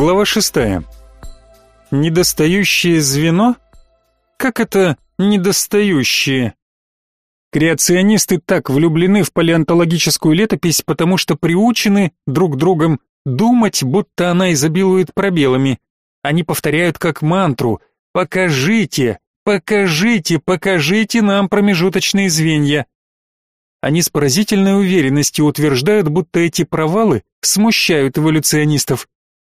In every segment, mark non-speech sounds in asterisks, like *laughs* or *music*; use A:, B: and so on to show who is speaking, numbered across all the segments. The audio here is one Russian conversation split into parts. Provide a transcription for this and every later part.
A: Глава шестая. Недостающее звено? Как это недостающее? Креационисты так влюблены в палеонтологическую летопись, потому что приучены друг другом думать, будто она изобилует пробелами. Они повторяют как мантру «Покажите, покажите, покажите нам промежуточные звенья». Они с поразительной уверенностью утверждают, будто эти провалы смущают эволюционистов.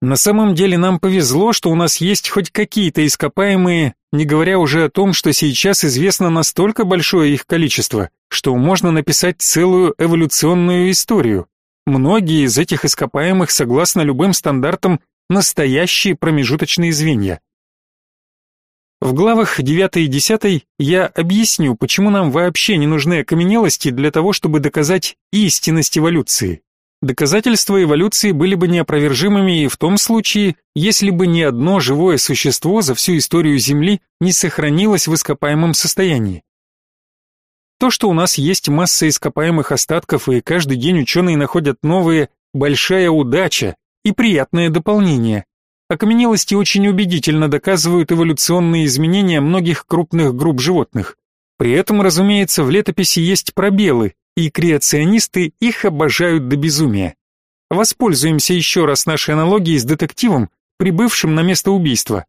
A: На самом деле нам повезло, что у нас есть хоть какие-то ископаемые, не говоря уже о том, что сейчас известно настолько большое их количество, что можно написать целую эволюционную историю. Многие из этих ископаемых, согласно любым стандартам, настоящие промежуточные звенья. В главах 9 и 10 я объясню, почему нам вообще не нужны окаменелости для того, чтобы доказать истинность эволюции. Доказательства эволюции были бы неопровержимыми и в том случае, если бы ни одно живое существо за всю историю Земли не сохранилось в ископаемом состоянии. То, что у нас есть масса ископаемых остатков и каждый день ученые находят новые, большая удача и приятное дополнение. Окаменелости очень убедительно доказывают эволюционные изменения многих крупных групп животных. При этом, разумеется, в летописи есть пробелы, и креационисты их обожают до безумия. Воспользуемся еще раз нашей аналогией с детективом, прибывшим на место убийства.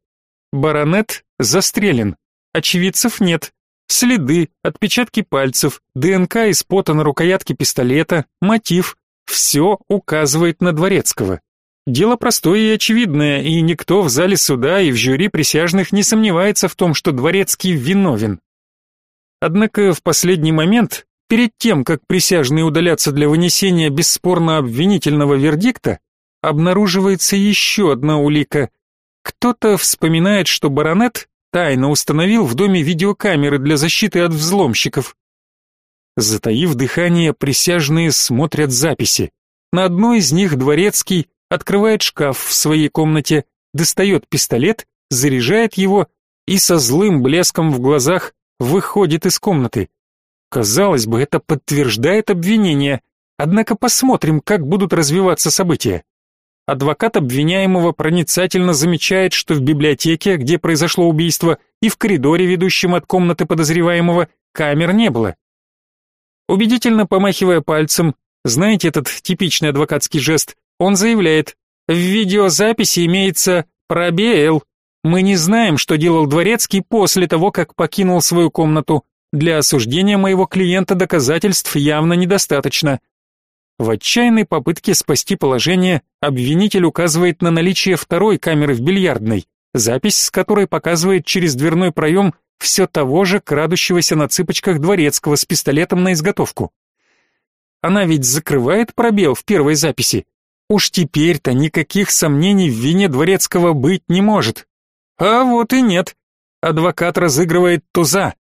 A: Баронет застрелен, очевидцев нет, следы, отпечатки пальцев, ДНК из пота на рукоятке пистолета, мотив – все указывает на Дворецкого. Дело простое и очевидное, и никто в зале суда и в жюри присяжных не сомневается в том, что Дворецкий виновен. Однако в последний момент Перед тем, как присяжные удалятся для вынесения бесспорно обвинительного вердикта, обнаруживается еще одна улика. Кто-то вспоминает, что баронет тайно установил в доме видеокамеры для защиты от взломщиков. Затаив дыхание, присяжные смотрят записи. На одной из них дворецкий открывает шкаф в своей комнате, достает пистолет, заряжает его и со злым блеском в глазах выходит из комнаты. Казалось бы, это подтверждает обвинение, однако посмотрим, как будут развиваться события. Адвокат обвиняемого проницательно замечает, что в библиотеке, где произошло убийство, и в коридоре, ведущем от комнаты подозреваемого, камер не было. Убедительно помахивая пальцем, знаете этот типичный адвокатский жест, он заявляет, в видеозаписи имеется пробел. Мы не знаем, что делал Дворецкий после того, как покинул свою комнату. Для осуждения моего клиента доказательств явно недостаточно. В отчаянной попытке спасти положение обвинитель указывает на наличие второй камеры в бильярдной, запись с которой показывает через дверной проем все того же крадущегося на цыпочках дворецкого с пистолетом на изготовку. Она ведь закрывает пробел в первой записи. Уж теперь-то никаких сомнений в вине дворецкого быть не может. А вот и нет. Адвокат разыгрывает туза.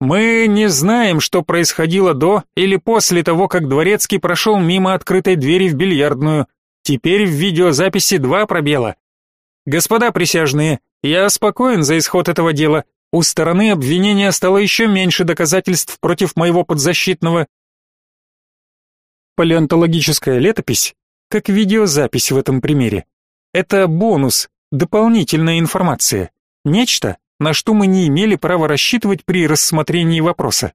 A: Мы не знаем, что происходило до или после того, как Дворецкий прошел мимо открытой двери в бильярдную. Теперь в видеозаписи два пробела. Господа присяжные, я спокоен за исход этого дела. У стороны обвинения стало еще меньше доказательств против моего подзащитного. Палеонтологическая летопись, как видеозапись в этом примере, это бонус, дополнительная информация. Нечто, на что мы не имели права рассчитывать при рассмотрении вопроса.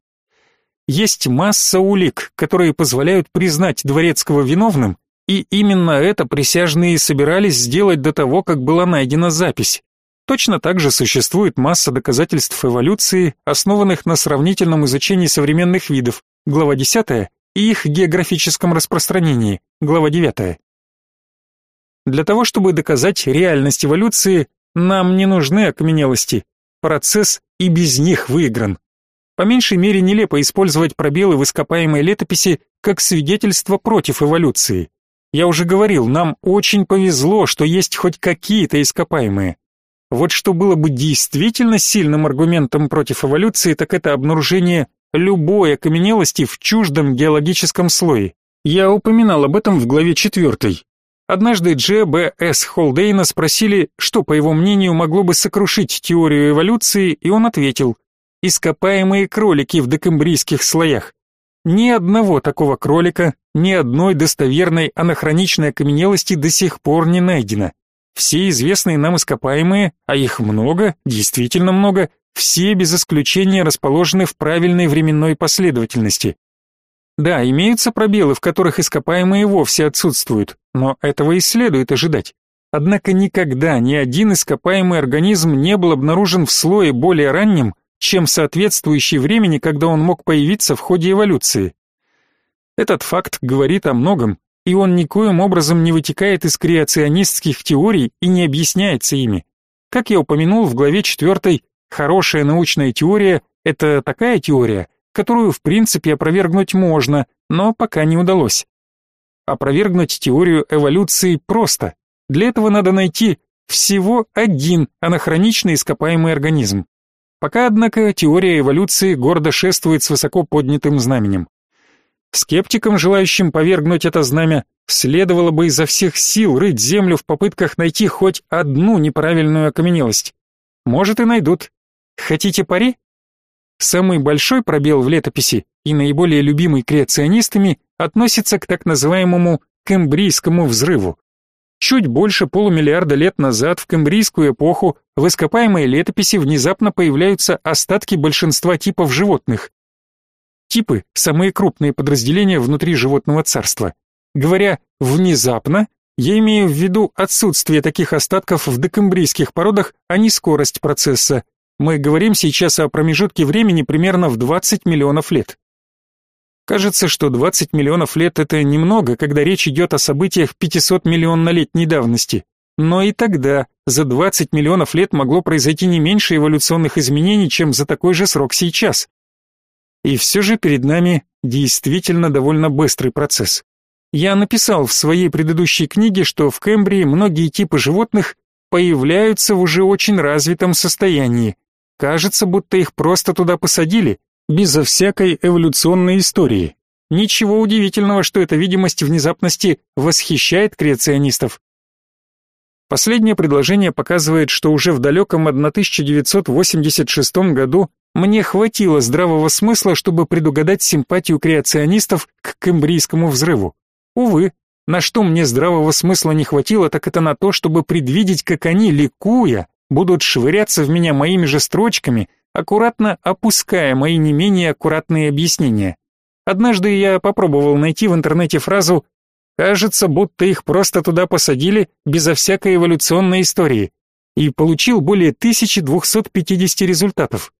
A: Есть масса улик, которые позволяют признать Дворецкого виновным, и именно это присяжные собирались сделать до того, как была найдена запись. Точно так же существует масса доказательств эволюции, основанных на сравнительном изучении современных видов, глава 10, и их географическом распространении, глава 9. Для того, чтобы доказать реальность эволюции, нам не нужны окаменелости, Процесс и без них выигран. По меньшей мере нелепо использовать пробелы в ископаемой летописи как свидетельство против эволюции. Я уже говорил, нам очень повезло, что есть хоть какие-то ископаемые. Вот что было бы действительно сильным аргументом против эволюции, так это обнаружение любой окаменелости в чуждом геологическом слое. Я упоминал об этом в главе 4. Однажды Дж. Б. С. Холдейна спросили, что, по его мнению, могло бы сокрушить теорию эволюции, и он ответил «Ископаемые кролики в декембрийских слоях». Ни одного такого кролика, ни одной достоверной анахроничной окаменелости до сих пор не найдено. Все известные нам ископаемые, а их много, действительно много, все без исключения расположены в правильной временной последовательности. Да, имеются пробелы, в которых ископаемые вовсе отсутствуют, но этого и следует ожидать. Однако никогда ни один ископаемый организм не был обнаружен в слое более раннем, чем соответствующий времени, когда он мог появиться в ходе эволюции. Этот факт говорит о многом, и он никоим образом не вытекает из креационистских теорий и не объясняется ими. Как я упомянул в главе 4, хорошая научная теория – это такая теория, которую в принципе опровергнуть можно, но пока не удалось. Опровергнуть теорию эволюции просто. Для этого надо найти всего один анахроничный ископаемый организм. Пока, однако, теория эволюции гордо шествует с высоко поднятым знаменем. Скептикам, желающим повергнуть это знамя, следовало бы изо всех сил рыть землю в попытках найти хоть одну неправильную окаменелость. Может и найдут. Хотите пари? Самый большой пробел в летописи и наиболее любимый креационистами относится к так называемому Кембрийскому взрыву. Чуть больше полумиллиарда лет назад в Кембрийскую эпоху в ископаемой летописи внезапно появляются остатки большинства типов животных. Типы – самые крупные подразделения внутри животного царства. Говоря «внезапно», я имею в виду отсутствие таких остатков в декембрийских породах, а не скорость процесса, мы говорим сейчас о промежутке времени примерно в 20 миллионов лет. Кажется, что 20 миллионов лет это немного, когда речь идет о событиях 500 миллионнолетней давности. Но и тогда за 20 миллионов лет могло произойти не меньше эволюционных изменений, чем за такой же срок сейчас. И все же перед нами действительно довольно быстрый процесс. Я написал в своей предыдущей книге, что в Кембрии многие типы животных появляются в уже очень развитом состоянии, Кажется, будто их просто туда посадили, безо всякой эволюционной истории. Ничего удивительного, что эта видимость внезапности восхищает креационистов. Последнее предложение показывает, что уже в далеком 1986 году мне хватило здравого смысла, чтобы предугадать симпатию креационистов к Кембрийскому взрыву. Увы, на что мне здравого смысла не хватило, так это на то, чтобы предвидеть, как они, ликуя, будут швыряться в меня моими же строчками, аккуратно опуская мои не менее аккуратные объяснения. Однажды я попробовал найти в интернете фразу «кажется, будто их просто туда посадили безо всякой эволюционной истории» и получил более 1250 результатов.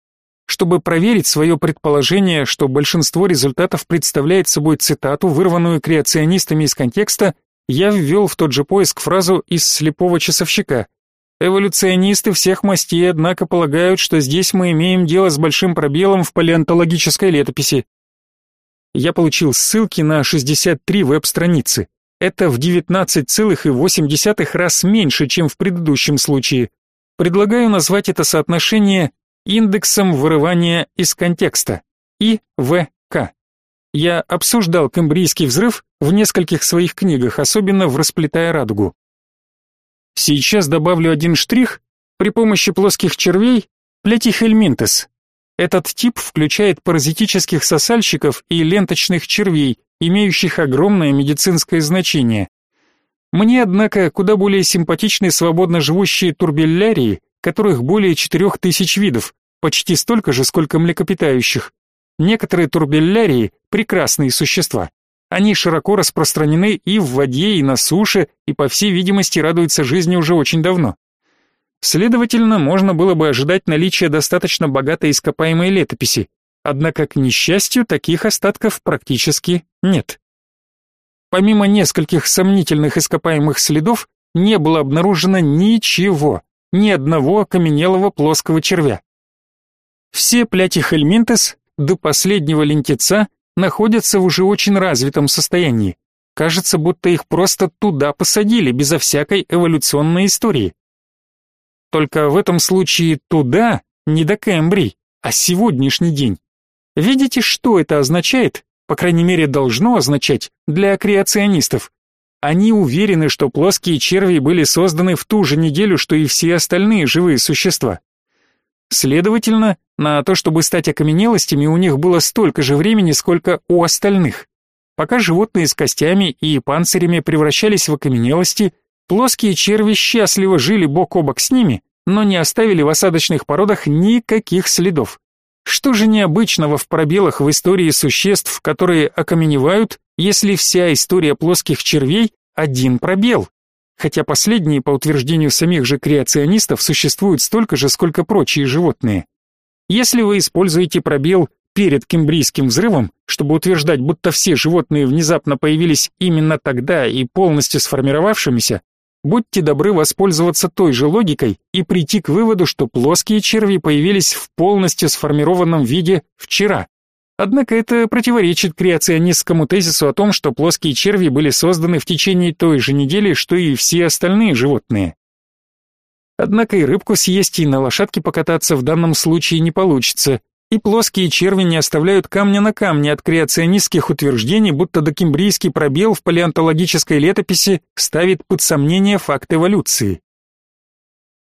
A: Чтобы проверить свое предположение, что большинство результатов представляет собой цитату, вырванную креационистами из контекста, я ввел в тот же поиск фразу из слепого часовщика – Эволюционисты всех мастей, однако, полагают, что здесь мы имеем дело с большим пробелом в палеонтологической летописи. Я получил ссылки на 63 веб-страницы. Это в 19,8 раз меньше, чем в предыдущем случае. Предлагаю назвать это соотношение индексом вырывания из контекста, ИВК. Я обсуждал Кембрийский взрыв в нескольких своих книгах, особенно в «Расплетая радугу». Сейчас добавлю один штрих. При помощи плоских червей плетихельминтес. Этот тип включает паразитических сосальщиков и ленточных червей, имеющих огромное медицинское значение. Мне, однако, куда более симпатичны свободно живущие турбеллярии, которых более 4000 видов, почти столько же, сколько млекопитающих. Некоторые турбеллярии – прекрасные существа. Они широко распространены и в воде, и на суше, и, по всей видимости, радуются жизни уже очень давно. Следовательно, можно было бы ожидать наличия достаточно богатой ископаемой летописи, однако, к несчастью, таких остатков практически нет. Помимо нескольких сомнительных ископаемых следов, не было обнаружено ничего, ни одного окаменелого плоского червя. Все плятихельминтес до последнего лентица находятся в уже очень развитом состоянии. Кажется, будто их просто туда посадили, безо всякой эволюционной истории. Только в этом случае туда не до Кембрий, а сегодняшний день. Видите, что это означает? По крайней мере, должно означать для креационистов. Они уверены, что плоские черви были созданы в ту же неделю, что и все остальные живые существа. Следовательно, на то, чтобы стать окаменелостями, у них было столько же времени, сколько у остальных. Пока животные с костями и панцирями превращались в окаменелости, Плоские черви счастливо жили бок о бок с ними, но не оставили в осадочных породах никаких следов. Что же необычного в пробелах в истории существ, которые окаменевают, если вся история плоских червей – один пробел? Хотя последние, по утверждению самих же креационистов, существуют столько же, сколько прочие животные. Если вы используете пробел перед Кембрийским взрывом, чтобы утверждать, будто все животные внезапно появились именно тогда и полностью сформировавшимися, будьте добры воспользоваться той же логикой и прийти к выводу, что плоские черви появились в полностью сформированном виде вчера. Однако это противоречит креационистскому тезису о том, что плоские черви были созданы в течение той же недели, что и все остальные животные. Однако и рыбку съесть, и на лошадке покататься в данном случае не получится, и плоские черви не оставляют камня на камне от креационистских утверждений, будто докембрийский пробел в палеонтологической летописи ставит под сомнение факт эволюции.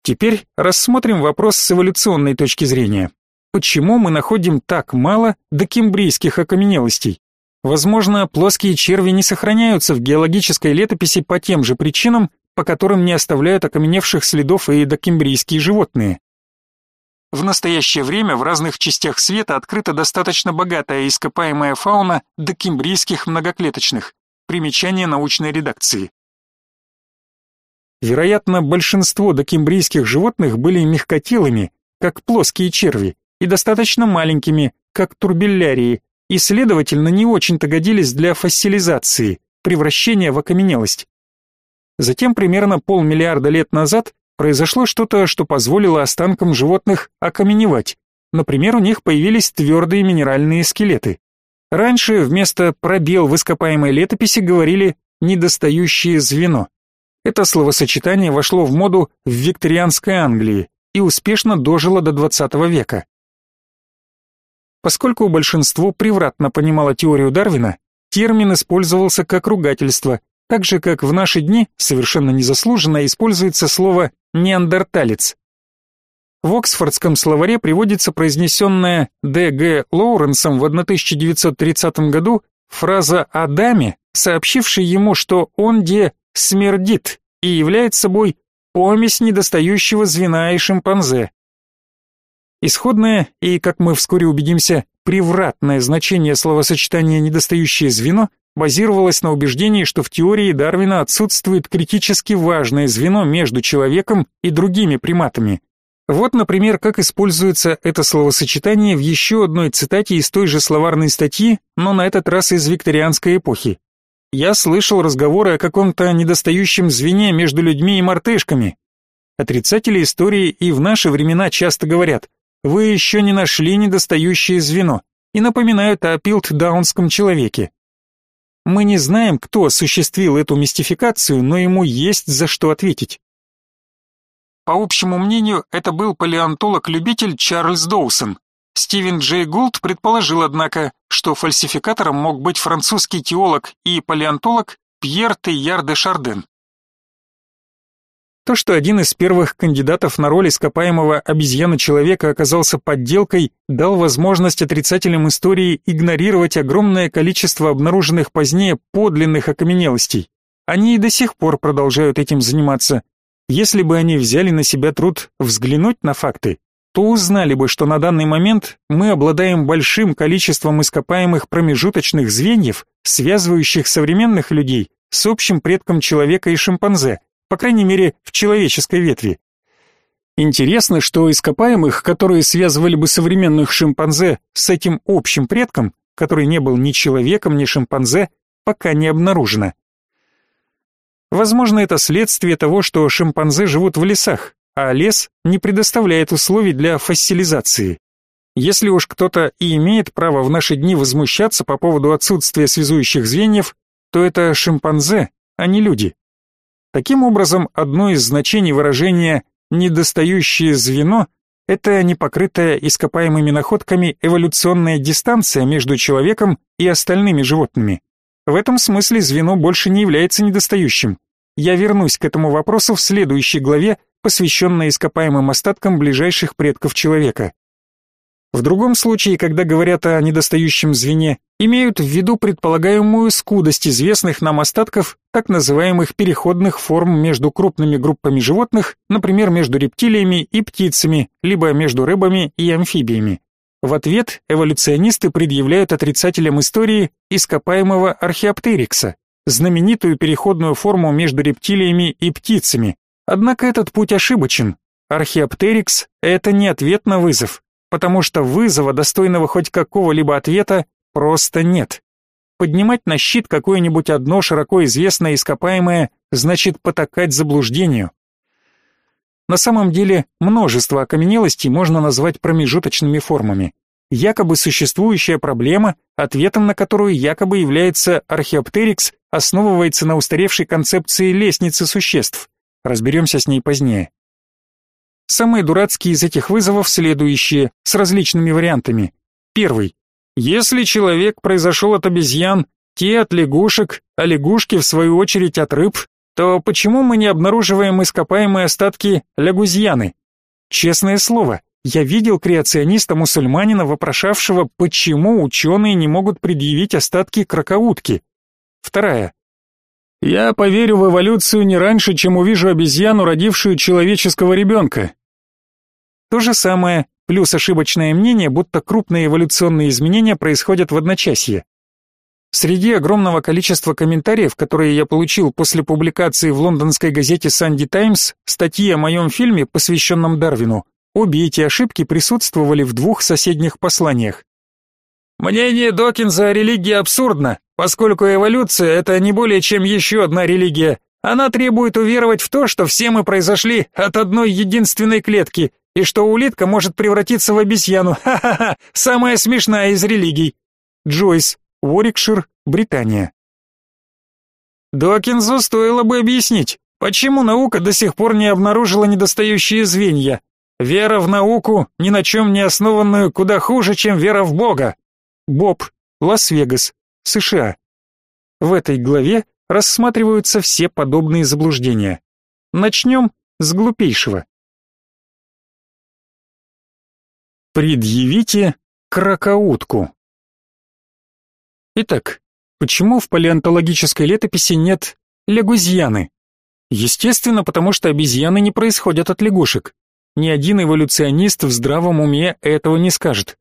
A: Теперь рассмотрим вопрос с эволюционной точки зрения. Почему мы находим так мало докембрийских окаменелостей? Возможно, плоские черви не сохраняются в геологической летописи по тем же причинам, по которым не оставляют окаменевших следов и докембрийские животные. В настоящее время в разных частях света открыта достаточно богатая ископаемая фауна докембрийских многоклеточных. Примечание научной редакции. Вероятно, большинство докембрийских животных были мягкотелыми, как плоские черви, и достаточно маленькими, как турбиллярии, и, следовательно, не очень-то годились для фоссилизации, превращения в окаменелость. Затем, примерно полмиллиарда лет назад, произошло что-то, что позволило останкам животных окаменевать. Например, у них появились твердые минеральные скелеты. Раньше вместо пробел в ископаемой летописи говорили «недостающее звено». Это словосочетание вошло в моду в викторианской Англии и успешно дожило до XX века. Поскольку большинство превратно понимало теорию Дарвина, термин использовался как ругательство, так же, как в наши дни, совершенно незаслуженно, используется слово «неандерталец». В Оксфордском словаре приводится произнесенная Д.Г. Лоуренсом в 1930 году фраза о даме, сообщившей ему, что он де смердит и является собой помесь недостающего звена и шимпанзе. Исходное и, как мы вскоре убедимся, превратное значение словосочетания «недостающее звено» базировалось на убеждении, что в теории Дарвина отсутствует критически важное звено между человеком и другими приматами. Вот, например, как используется это словосочетание в еще одной цитате из той же словарной статьи, но на этот раз из викторианской эпохи. «Я слышал разговоры о каком-то недостающем звене между людьми и мартышками. Отрицатели истории и в наши времена часто говорят, вы еще не нашли недостающее звено, и напоминают о пилтдаунском человеке. Мы не знаем, кто осуществил эту мистификацию, но ему есть за что ответить. По общему мнению, это был палеонтолог-любитель Чарльз Доусон. Стивен Джей Гулд предположил, однако, что фальсификатором мог быть французский теолог и палеонтолог Пьер Тейяр де Шарден. То, что один из первых кандидатов на роль ископаемого обезьяны-человека оказался подделкой, дал возможность отрицателям истории игнорировать огромное количество обнаруженных позднее подлинных окаменелостей. Они и до сих пор продолжают этим заниматься. Если бы они взяли на себя труд взглянуть на факты, то узнали бы, что на данный момент мы обладаем большим количеством ископаемых промежуточных звеньев, связывающих современных людей с общим предком человека и шимпанзе – по крайней мере, в человеческой ветви. Интересно, что ископаемых, которые связывали бы современных шимпанзе с этим общим предком, который не был ни человеком, ни шимпанзе, пока не обнаружено. Возможно, это следствие того, что шимпанзе живут в лесах, а лес не предоставляет условий для фоссилизации. Если уж кто-то и имеет право в наши дни возмущаться по поводу отсутствия связующих звеньев, то это шимпанзе, а не люди. Таким образом, одно из значений выражения «недостающее звено» — это непокрытая ископаемыми находками эволюционная дистанция между человеком и остальными животными. В этом смысле звено больше не является недостающим. Я вернусь к этому вопросу в следующей главе, посвященной ископаемым остаткам ближайших предков человека. В другом случае, когда говорят о недостающем звене, имеют в виду предполагаемую скудость известных нам остатков так называемых переходных форм между крупными группами животных, например, между рептилиями и птицами, либо между рыбами и амфибиями. В ответ эволюционисты предъявляют отрицателям истории ископаемого археоптерикса, знаменитую переходную форму между рептилиями и птицами. Однако этот путь ошибочен. Археоптерикс – это не ответ на вызов, потому что вызова, достойного хоть какого-либо ответа, просто нет. Поднимать на щит какое-нибудь одно широко известное ископаемое значит потакать заблуждению. На самом деле, множество окаменелостей можно назвать промежуточными формами. Якобы существующая проблема, ответом на которую якобы является археоптерикс, основывается на устаревшей концепции лестницы существ. Разберемся с ней позднее. Самые дурацкие из этих вызовов следующие, с различными вариантами. Первый. Если человек произошел от обезьян, те от лягушек, а лягушки в свою очередь от рыб, то почему мы не обнаруживаем ископаемые остатки лягузьяны? Честное слово, я видел креациониста-мусульманина, вопрошавшего, почему ученые не могут предъявить остатки крокоутки. Вторая. Я поверю в эволюцию не раньше, чем увижу обезьяну, родившую человеческого ребенка. То же самое, плюс ошибочное мнение, будто крупные эволюционные изменения происходят в одночасье. Среди огромного количества комментариев, которые я получил после публикации в лондонской газете Sunday Times статьи о моем фильме, посвященном Дарвину, обе эти ошибки присутствовали в двух соседних посланиях. Мнение Докинза о религии абсурдно, поскольку эволюция это не более чем еще одна религия. Она требует уверовать в то, что все мы произошли от одной единственной клетки, и что улитка может превратиться в обезьяну. *laughs* Ха-ха-ха, самая смешная из религий. Джойс, Уорикшир, Британия. Докинзу стоило бы объяснить, почему наука до сих пор не обнаружила недостающие звенья. Вера в науку, ни на чем не основанную, куда хуже, чем вера в Бога. Боб, Лас-Вегас, США. В этой главе рассматриваются все подобные заблуждения. Начнем с глупейшего. Предъявите кракоутку. Итак, почему в палеонтологической летописи нет лягузьяны? Естественно, потому что обезьяны не происходят от лягушек. Ни один эволюционист в здравом уме этого не скажет.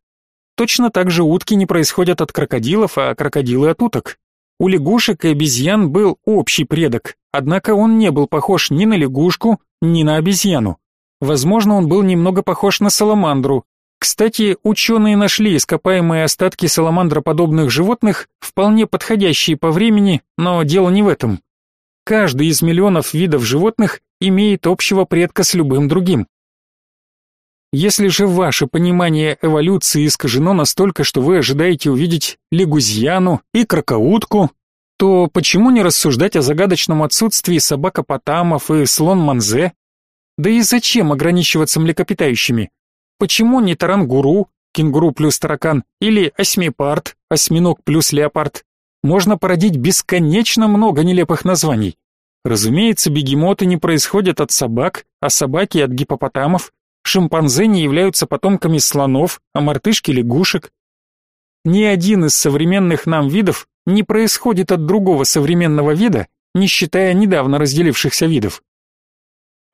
A: Точно так же утки не происходят от крокодилов, а крокодилы от уток. У лягушек и обезьян был общий предок, однако он не был похож ни на лягушку, ни на обезьяну. Возможно, он был немного похож на саламандру, кстати, ученые нашли ископаемые остатки саламандроподобных животных, вполне подходящие по времени, но дело не в этом. Каждый из миллионов видов животных имеет общего предка с любым другим. Если же ваше понимание эволюции искажено настолько, что вы ожидаете увидеть лягузьяну и крокоутку, то почему не рассуждать о загадочном отсутствии собакопотамов и слон-манзе? Да и зачем ограничиваться млекопитающими? Почему не тарангуру, кенгуру плюс таракан, или осьмипард, осьминог плюс леопард? Можно породить бесконечно много нелепых названий. Разумеется, бегемоты не происходят от собак, а собаки от гипопотамов. Шимпанзе не являются потомками слонов, а мартышки лягушек. Ни один из современных нам видов не происходит от другого современного вида, не считая недавно разделившихся видов.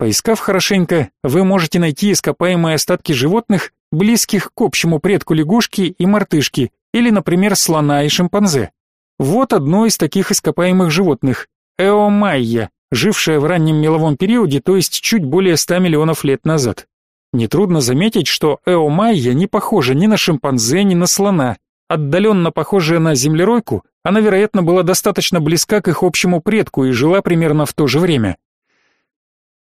A: Поискав хорошенько, вы можете найти ископаемые остатки животных, близких к общему предку лягушки и мартышки, или, например, слона и шимпанзе. Вот одно из таких ископаемых животных – эомайя, жившая в раннем меловом периоде, то есть чуть более 100 миллионов лет назад. Нетрудно заметить, что эомайя не похожа ни на шимпанзе, ни на слона. Отдаленно похожая на землеройку, она, вероятно, была достаточно близка к их общему предку и жила примерно в то же время.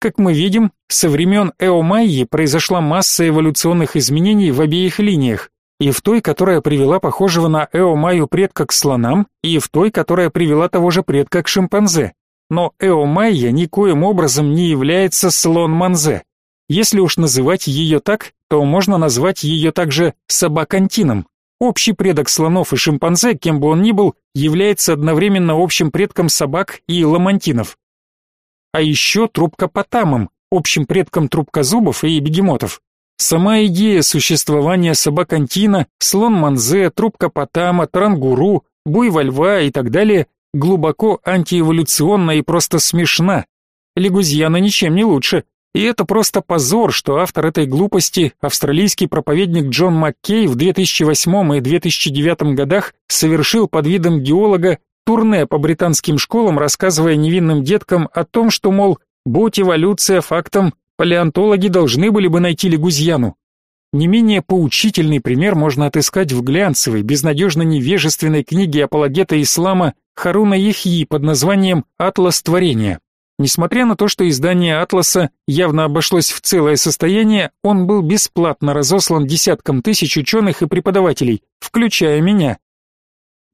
A: Как мы видим, со времен Эомайи произошла масса эволюционных изменений в обеих линиях, и в той, которая привела похожего на Эомайю предка к слонам, и в той, которая привела того же предка к шимпанзе. Но Эомайя никоим образом не является слон-манзе. Если уж называть ее так, то можно назвать ее также собакантином. Общий предок слонов и шимпанзе, кем бы он ни был, является одновременно общим предком собак и ламантинов а еще трубкопотамом, общим предком трубкозубов и бегемотов. Сама идея существования собак-антина, слон-манзе, трубка-потама, трангуру, буйва льва и так далее глубоко антиэволюционна и просто смешна. Лягузьяна ничем не лучше. И это просто позор, что автор этой глупости, австралийский проповедник Джон Маккей в 2008 и 2009 годах совершил под видом геолога турне по британским школам, рассказывая невинным деткам о том, что, мол, будь эволюция фактом, палеонтологи должны были бы найти лягузьяну. Не менее поучительный пример можно отыскать в глянцевой, безнадежно невежественной книге апологета ислама Харуна Ехьи под названием «Атлас творения». Несмотря на то, что издание «Атласа» явно обошлось в целое состояние, он был бесплатно разослан десяткам тысяч ученых и преподавателей, включая меня.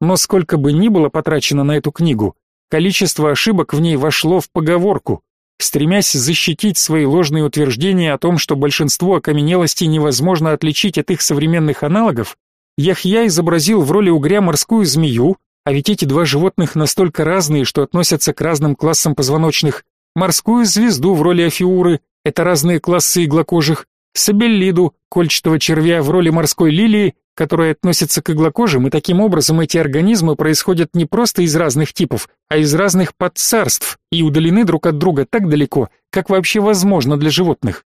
A: Но сколько бы ни было потрачено на эту книгу, количество ошибок в ней вошло в поговорку. Стремясь защитить свои ложные утверждения о том, что большинство окаменелостей невозможно отличить от их современных аналогов, Яхья изобразил в роли угря морскую змею, а ведь эти два животных настолько разные, что относятся к разным классам позвоночных, морскую звезду в роли афиуры, это разные классы иглокожих, сабеллиду, кольчатого червя в роли морской лилии которые относятся к иглокожим, и таким образом эти организмы происходят не просто из разных типов, а из разных подцарств и удалены друг от друга так далеко, как вообще возможно для животных.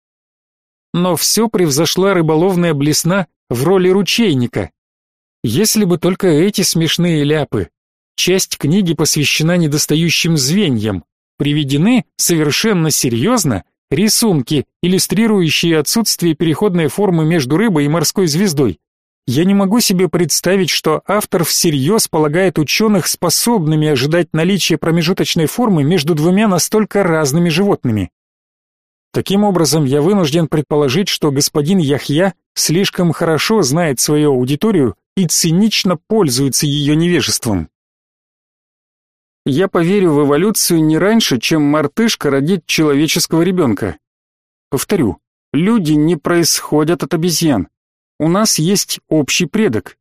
A: Но все превзошла рыболовная блесна в роли ручейника. Если бы только эти смешные ляпы. Часть книги посвящена недостающим звеньям. Приведены совершенно серьезно рисунки, иллюстрирующие отсутствие переходной формы между рыбой и морской звездой. Я не могу себе представить, что автор всерьез полагает ученых способными ожидать наличия промежуточной формы между двумя настолько разными животными. Таким образом, я вынужден предположить, что господин Яхья слишком хорошо знает свою аудиторию и цинично пользуется ее невежеством. Я поверю в эволюцию не раньше, чем мартышка родит человеческого ребенка. Повторю, люди не происходят от обезьян. У нас есть общий предок.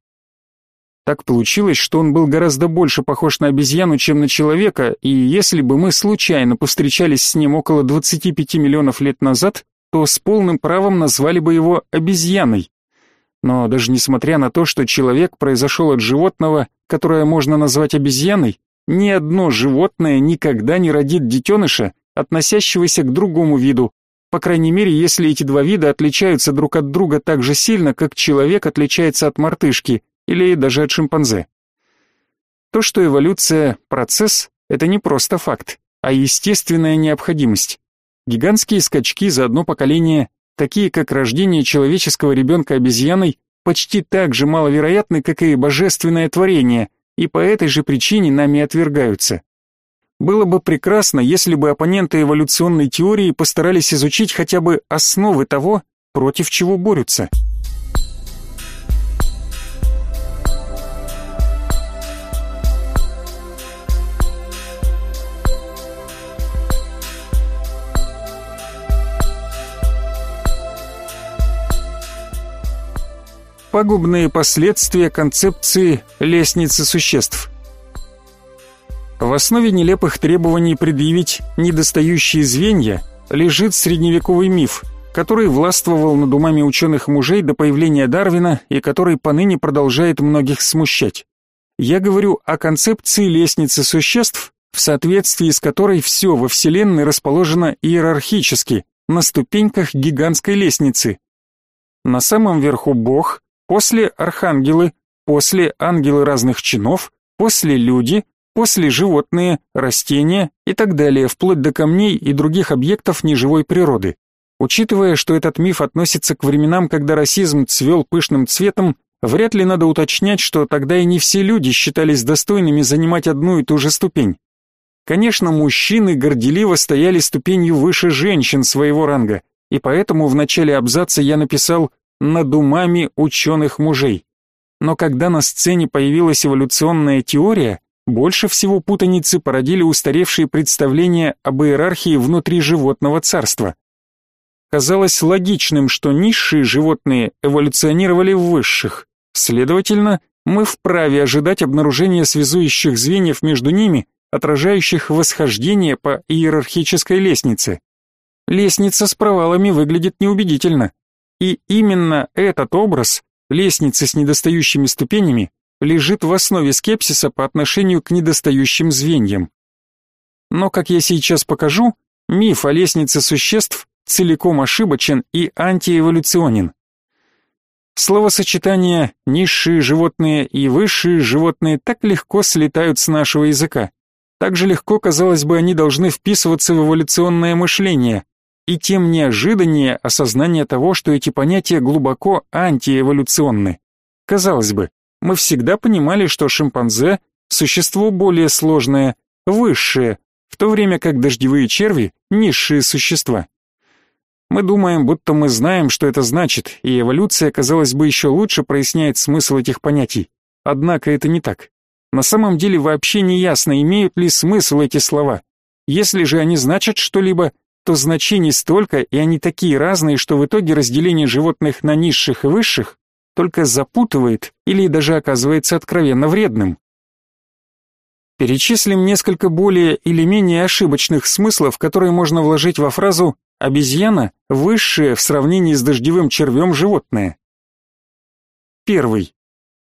A: Так получилось, что он был гораздо больше похож на обезьяну, чем на человека, и если бы мы случайно повстречались с ним около 25 миллионов лет назад, то с полным правом назвали бы его обезьяной. Но даже несмотря на то, что человек произошел от животного, которое можно назвать обезьяной, ни одно животное никогда не родит детеныша, относящегося к другому виду, по крайней мере, если эти два вида отличаются друг от друга так же сильно, как человек отличается от мартышки или даже от шимпанзе. То, что эволюция – процесс, это не просто факт, а естественная необходимость. Гигантские скачки за одно поколение, такие как рождение человеческого ребенка обезьяной, почти так же маловероятны, как и божественное творение, и по этой же причине нами отвергаются. Было бы прекрасно, если бы оппоненты эволюционной теории постарались изучить хотя бы основы того, против чего борются. Пагубные последствия концепции лестницы существ – в основе нелепых требований предъявить недостающие звенья лежит средневековый миф, который властвовал над умами ученых мужей до появления Дарвина и который поныне продолжает многих смущать. Я говорю о концепции лестницы существ, в соответствии с которой все во Вселенной расположено иерархически, на ступеньках гигантской лестницы. На самом верху Бог, после архангелы, после ангелы разных чинов, после люди, после животные, растения и так далее, вплоть до камней и других объектов неживой природы. Учитывая, что этот миф относится к временам, когда расизм цвел пышным цветом, вряд ли надо уточнять, что тогда и не все люди считались достойными занимать одну и ту же ступень. Конечно, мужчины горделиво стояли ступенью выше женщин своего ранга, и поэтому в начале абзаца я написал «над умами ученых мужей». Но когда на сцене появилась эволюционная теория, больше всего путаницы породили устаревшие представления об иерархии внутри животного царства. Казалось логичным, что низшие животные эволюционировали в высших. Следовательно, мы вправе ожидать обнаружения связующих звеньев между ними, отражающих восхождение по иерархической лестнице. Лестница с провалами выглядит неубедительно. И именно этот образ, лестницы с недостающими ступенями, лежит в основе скепсиса по отношению к недостающим звеньям. Но, как я сейчас покажу, миф о лестнице существ целиком ошибочен и антиэволюционен. Словосочетания «низшие животные» и «высшие животные» так легко слетают с нашего языка. Так же легко, казалось бы, они должны вписываться в эволюционное мышление, и тем неожиданнее осознание того, что эти понятия глубоко антиэволюционны. Казалось бы, мы всегда понимали, что шимпанзе – существо более сложное, высшее, в то время как дождевые черви – низшие существа. Мы думаем, будто мы знаем, что это значит, и эволюция, казалось бы, еще лучше проясняет смысл этих понятий. Однако это не так. На самом деле вообще не ясно, имеют ли смысл эти слова. Если же они значат что-либо, то значений столько, и они такие разные, что в итоге разделение животных на низших и высших только запутывает или даже оказывается откровенно вредным. Перечислим несколько более или менее ошибочных смыслов, которые можно вложить во фразу «обезьяна – высшее в сравнении с дождевым червем животное». Первый.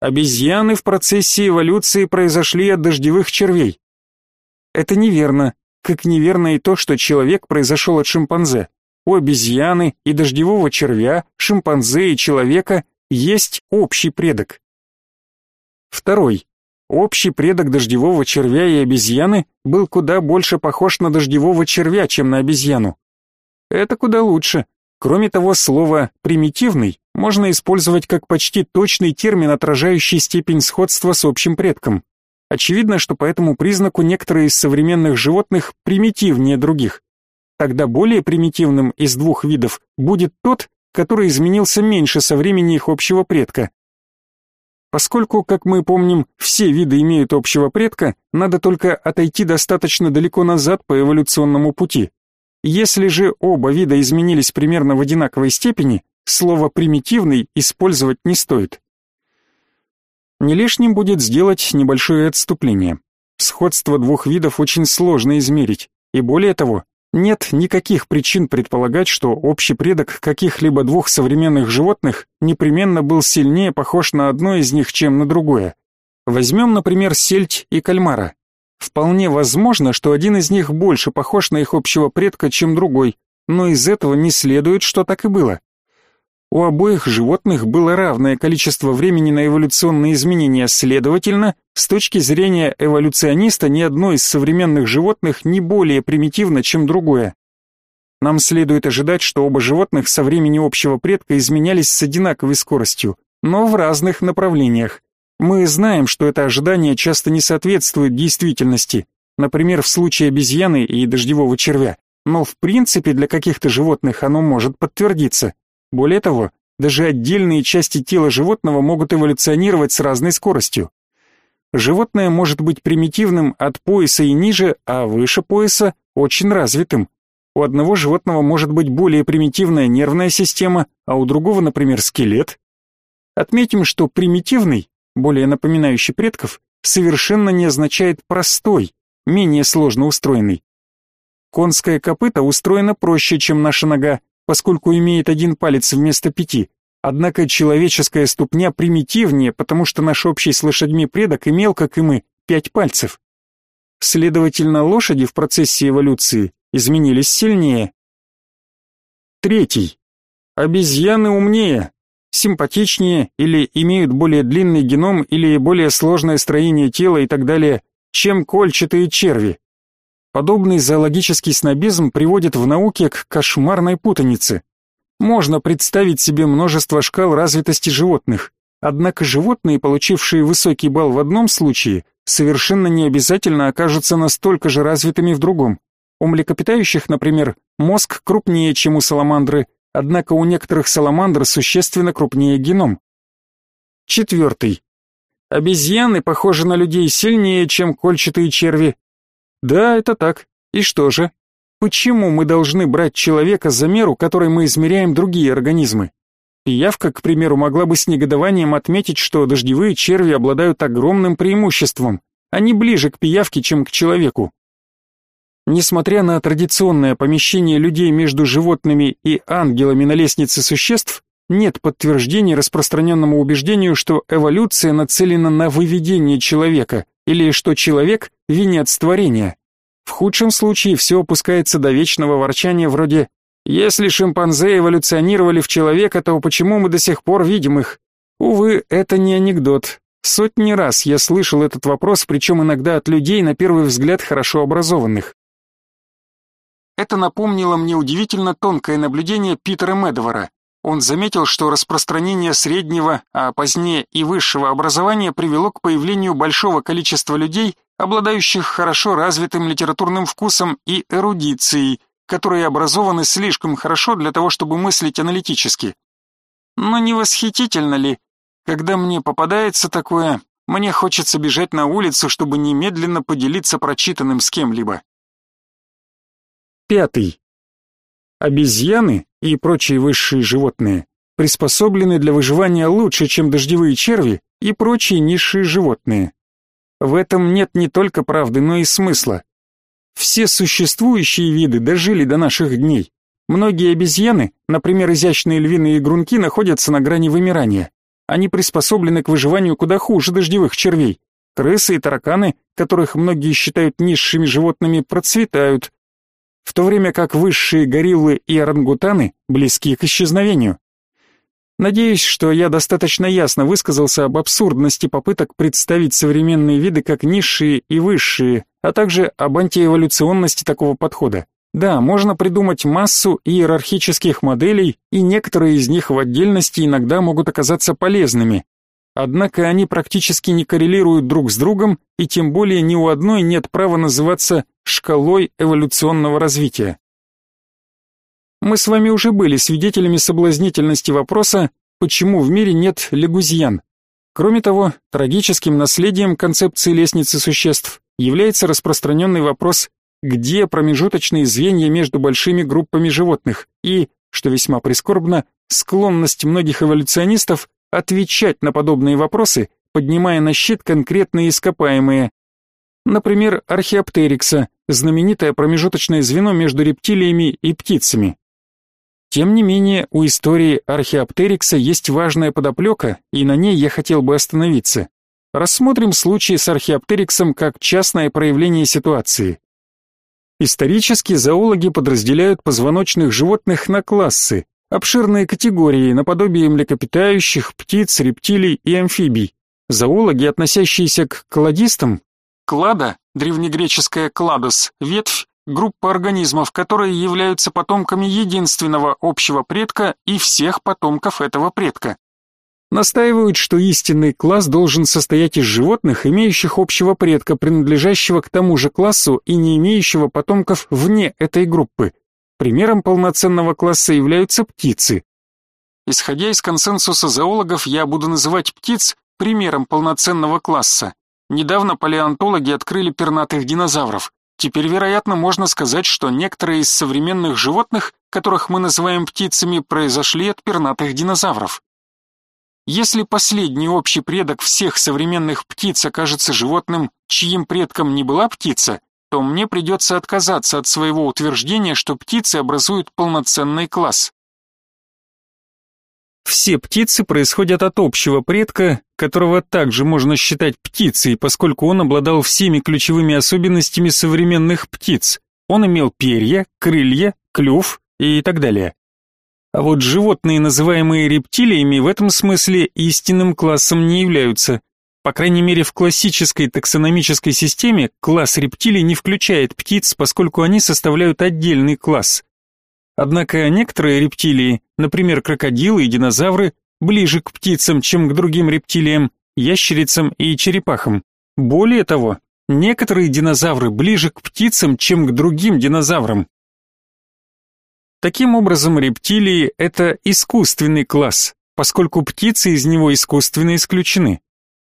A: Обезьяны в процессе эволюции произошли от дождевых червей. Это неверно, как неверно и то, что человек произошел от шимпанзе. У обезьяны и дождевого червя, шимпанзе и человека есть общий предок. Второй. Общий предок дождевого червя и обезьяны был куда больше похож на дождевого червя, чем на обезьяну. Это куда лучше. Кроме того, слово «примитивный» можно использовать как почти точный термин, отражающий степень сходства с общим предком. Очевидно, что по этому признаку некоторые из современных животных примитивнее других. Тогда более примитивным из двух видов будет тот, который изменился меньше со времени их общего предка. Поскольку, как мы помним, все виды имеют общего предка, надо только отойти достаточно далеко назад по эволюционному пути. Если же оба вида изменились примерно в одинаковой степени, слово «примитивный» использовать не стоит. Не лишним будет сделать небольшое отступление. Сходство двух видов очень сложно измерить, и более того, нет никаких причин предполагать, что общий предок каких-либо двух современных животных непременно был сильнее похож на одно из них, чем на другое. Возьмем, например, сельдь и кальмара. Вполне возможно, что один из них больше похож на их общего предка, чем другой, но из этого не следует, что так и было. У обоих животных было равное количество времени на эволюционные изменения, следовательно, с точки зрения эволюциониста ни одно из современных животных не более примитивно, чем другое. Нам следует ожидать, что оба животных со времени общего предка изменялись с одинаковой скоростью, но в разных направлениях. Мы знаем, что это ожидание часто не соответствует действительности, например, в случае обезьяны и дождевого червя, но в принципе для каких-то животных оно может подтвердиться. Более того, даже отдельные части тела животного могут эволюционировать с разной скоростью. Животное может быть примитивным от пояса и ниже, а выше пояса очень развитым. У одного животного может быть более примитивная нервная система, а у другого, например, скелет. Отметим, что примитивный, более напоминающий предков, совершенно не означает простой, менее сложно устроенный. Конское копыто устроено проще, чем наша нога, поскольку имеет один палец вместо пяти. Однако человеческая ступня примитивнее, потому что наш общий с лошадьми предок имел, как и мы, пять пальцев. Следовательно, лошади в процессе эволюции изменились сильнее. Третий. Обезьяны умнее, симпатичнее или имеют более длинный геном или более сложное строение тела и так далее, чем кольчатые черви. Подобный зоологический снобизм приводит в науке к кошмарной путанице. Можно представить себе множество шкал развитости животных, однако животные, получившие высокий балл в одном случае, совершенно не обязательно окажутся настолько же развитыми в другом. У млекопитающих, например, мозг крупнее, чем у саламандры, однако у некоторых саламандр существенно крупнее геном. Четвертый. Обезьяны похожи на людей сильнее, чем кольчатые черви, да, это так. И что же? Почему мы должны брать человека за меру, которой мы измеряем другие организмы? Пиявка, к примеру, могла бы с негодованием отметить, что дождевые черви обладают огромным преимуществом. Они ближе к пиявке, чем к человеку. Несмотря на традиционное помещение людей между животными и ангелами на лестнице существ, нет подтверждений распространенному убеждению, что эволюция нацелена на выведение человека или что человек – венец творения. В худшем случае все опускается до вечного ворчания вроде «Если шимпанзе эволюционировали в человека, то почему мы до сих пор видим их?» Увы, это не анекдот. Сотни раз я слышал этот вопрос, причем иногда от людей, на первый взгляд, хорошо образованных. Это напомнило мне удивительно тонкое наблюдение Питера Медовара. Он заметил, что распространение среднего, а позднее и высшего образования привело к появлению большого количества людей, обладающих хорошо развитым литературным вкусом и эрудицией, которые образованы слишком хорошо для того, чтобы мыслить аналитически. Но не восхитительно ли, когда мне попадается такое, мне хочется бежать на улицу, чтобы немедленно поделиться прочитанным с кем-либо. Пятый. Обезьяны и прочие высшие животные приспособлены для выживания лучше, чем дождевые черви и прочие низшие животные. В этом нет не только правды, но и смысла. Все существующие виды дожили до наших дней. Многие обезьяны, например, изящные львиные игрунки, находятся на грани вымирания. Они приспособлены к выживанию куда хуже дождевых червей. Крысы и тараканы, которых многие считают низшими животными, процветают, в то время как высшие гориллы и орангутаны близки к исчезновению. Надеюсь, что я достаточно ясно высказался об абсурдности попыток представить современные виды как низшие и высшие, а также об антиэволюционности такого подхода. Да, можно придумать массу иерархических моделей, и некоторые из них в отдельности иногда могут оказаться полезными. Однако они практически не коррелируют друг с другом, и тем более ни у одной нет права называться шкалой эволюционного развития. Мы с вами уже были свидетелями соблазнительности вопроса, почему в мире нет лягузьян. Кроме того, трагическим наследием концепции лестницы существ является распространенный вопрос, где промежуточные звенья между большими группами животных и, что весьма прискорбно, склонность многих эволюционистов отвечать на подобные вопросы, поднимая на щит конкретные ископаемые. Например, археоптерикса, знаменитое промежуточное звено между рептилиями и птицами. Тем не менее, у истории археоптерикса есть важная подоплека, и на ней я хотел бы остановиться. Рассмотрим случай с археоптериксом как частное проявление ситуации. Исторически зоологи подразделяют позвоночных животных на классы, обширные категории, наподобие млекопитающих, птиц, рептилий и амфибий. Зоологи, относящиеся к кладистам, клада, древнегреческая кладос, ветвь, группа организмов, которые являются потомками единственного общего предка и всех потомков этого предка. Настаивают, что истинный класс должен состоять из животных, имеющих общего предка, принадлежащего к тому же классу и не имеющего потомков вне этой группы. Примером полноценного класса являются птицы. Исходя из консенсуса зоологов, я буду называть птиц примером полноценного класса. Недавно палеонтологи открыли пернатых динозавров. Теперь, вероятно, можно сказать, что некоторые из современных животных, которых мы называем птицами, произошли от пернатых динозавров. Если последний общий предок всех современных птиц окажется животным, чьим предком не была птица, то мне придется отказаться от своего утверждения, что птицы образуют полноценный класс. Все птицы происходят от общего предка, которого также можно считать птицей, поскольку он обладал всеми ключевыми особенностями современных птиц. Он имел перья, крылья, клюв и так далее. А вот животные, называемые рептилиями, в этом смысле истинным классом не являются. По крайней мере, в классической таксономической системе класс рептилий не включает птиц, поскольку они составляют отдельный класс. Однако некоторые рептилии, например, крокодилы и динозавры, ближе к птицам, чем к другим рептилиям, ящерицам и черепахам. Более того, некоторые динозавры ближе к птицам, чем к другим динозаврам. Таким образом, рептилии – это искусственный класс, поскольку птицы из него искусственно исключены.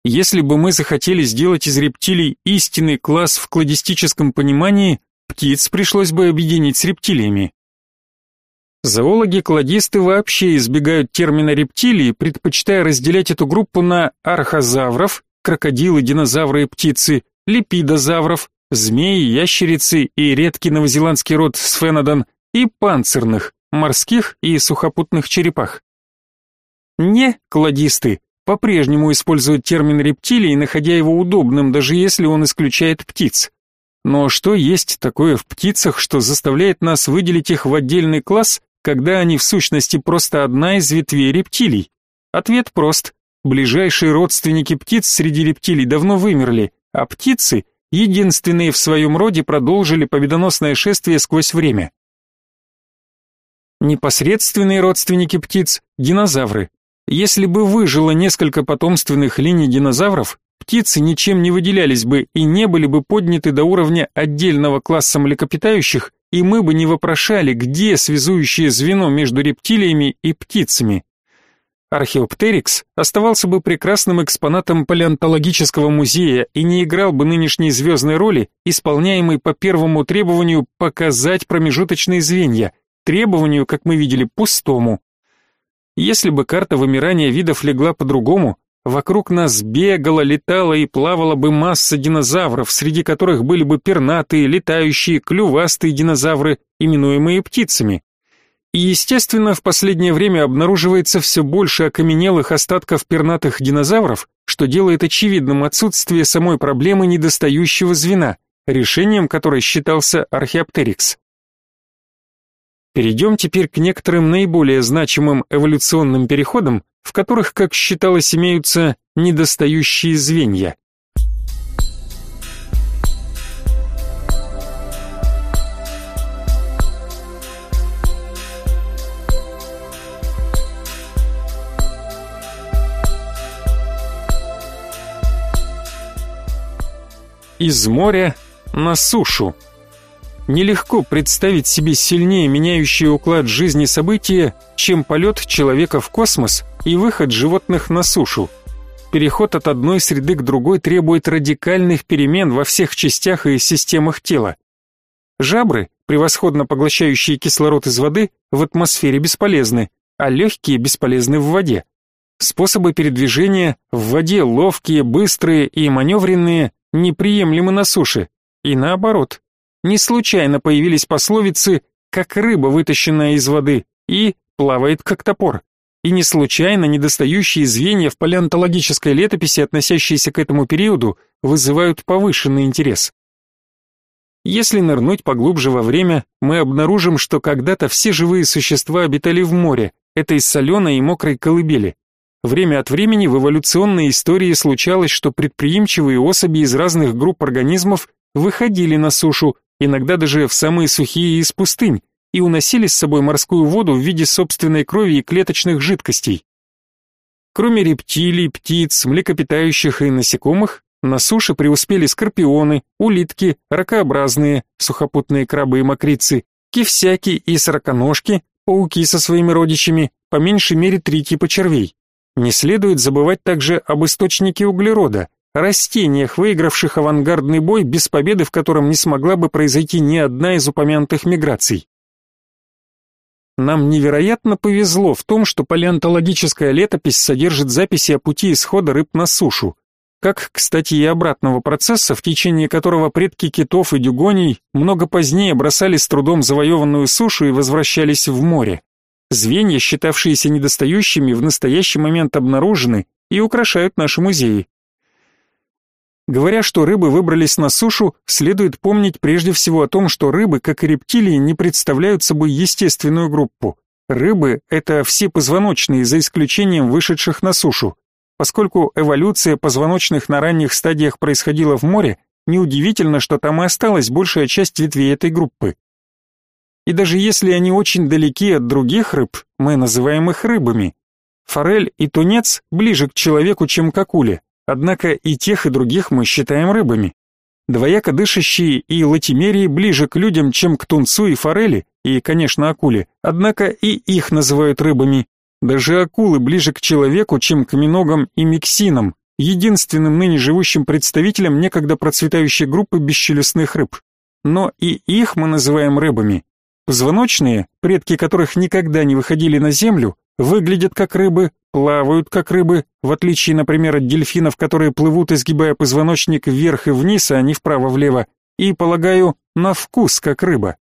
A: Если бы мы захотели сделать из рептилий истинный класс в кладистическом понимании, птиц пришлось бы объединить с рептилиями. Зоологи-кладисты вообще избегают термина рептилии, предпочитая разделять эту группу на архозавров, крокодилы, динозавры и птицы, липидозавров, змеи, ящерицы и редкий новозеландский род сфенодон и панцирных, морских и сухопутных черепах. Не кладисты по-прежнему используют термин рептилии, находя его удобным, даже если он исключает птиц. Но что есть такое в птицах, что заставляет нас выделить их в отдельный класс, когда они в сущности просто одна из ветвей рептилий? Ответ прост. Ближайшие родственники птиц среди рептилий давно вымерли, а птицы, единственные в своем роде, продолжили победоносное шествие сквозь время. Непосредственные родственники птиц – динозавры. Если бы выжило несколько потомственных линий динозавров, птицы ничем не выделялись бы и не были бы подняты до уровня отдельного класса млекопитающих, и мы бы не вопрошали, где связующее звено между рептилиями и птицами. Археоптерикс оставался бы прекрасным экспонатом палеонтологического музея и не играл бы нынешней звездной роли, исполняемой по первому требованию показать промежуточные звенья, требованию, как мы видели, пустому. Если бы карта вымирания видов легла по-другому, вокруг нас бегала, летала и плавала бы масса динозавров, среди которых были бы пернатые, летающие, клювастые динозавры, именуемые птицами. И, естественно, в последнее время обнаруживается все больше окаменелых остатков пернатых динозавров, что делает очевидным отсутствие самой проблемы недостающего звена, решением которой считался археоптерикс. Перейдем теперь к некоторым наиболее значимым эволюционным переходам, в которых, как считалось, имеются недостающие звенья. Из моря на сушу. Нелегко представить себе сильнее меняющий уклад жизни события, чем полет человека в космос и выход животных на сушу. Переход от одной среды к другой требует радикальных перемен во всех частях и системах тела. Жабры, превосходно поглощающие кислород из воды, в атмосфере бесполезны, а легкие бесполезны в воде. Способы передвижения в воде ловкие, быстрые и маневренные неприемлемы на суше, и наоборот. Не случайно появились пословицы «как рыба, вытащенная из воды» и «плавает как топор». И не случайно недостающие звенья в палеонтологической летописи, относящиеся к этому периоду, вызывают повышенный интерес. Если нырнуть поглубже во время, мы обнаружим, что когда-то все живые существа обитали в море, этой соленой и мокрой колыбели. Время от времени в эволюционной истории случалось, что предприимчивые особи из разных групп организмов выходили на сушу иногда даже в самые сухие из пустынь, и уносили с собой морскую воду в виде собственной крови и клеточных жидкостей. Кроме рептилий, птиц, млекопитающих и насекомых, на суше преуспели скорпионы, улитки, ракообразные, сухопутные крабы и мокрицы, кивсяки и сороконожки, пауки со своими родичами, по меньшей мере три типа червей. Не следует забывать также об источнике углерода, растениях, выигравших авангардный бой, без победы в котором не смогла бы произойти ни одна из упомянутых миграций. Нам невероятно повезло в том, что палеонтологическая летопись содержит записи о пути исхода рыб на сушу, как, кстати, и обратного процесса, в течение которого предки китов и дюгоний много позднее бросали с трудом завоеванную сушу и возвращались в море. Звенья, считавшиеся недостающими, в настоящий момент обнаружены и украшают наши музеи. Говоря, что рыбы выбрались на сушу, следует помнить прежде всего о том, что рыбы, как и рептилии, не представляют собой естественную группу. Рыбы – это все позвоночные, за исключением вышедших на сушу. Поскольку эволюция позвоночных на ранних стадиях происходила в море, неудивительно, что там и осталась большая часть ветвей этой группы. И даже если они очень далеки от других рыб, мы называем их рыбами. Форель и тунец ближе к человеку, чем к акуле, Однако и тех, и других мы считаем рыбами. Двояко дышащие и латимерии ближе к людям, чем к тунцу и форели, и, конечно, акуле, однако и их называют рыбами. Даже акулы ближе к человеку, чем к миногам и миксинам, единственным ныне живущим представителям некогда процветающей группы бесчелюстных рыб. Но и их мы называем рыбами. Позвоночные, предки которых никогда не выходили на землю, выглядят как рыбы, плавают как рыбы, в отличие, например, от дельфинов, которые плывут, изгибая позвоночник вверх и вниз, а не вправо-влево, и, полагаю, на вкус как рыба.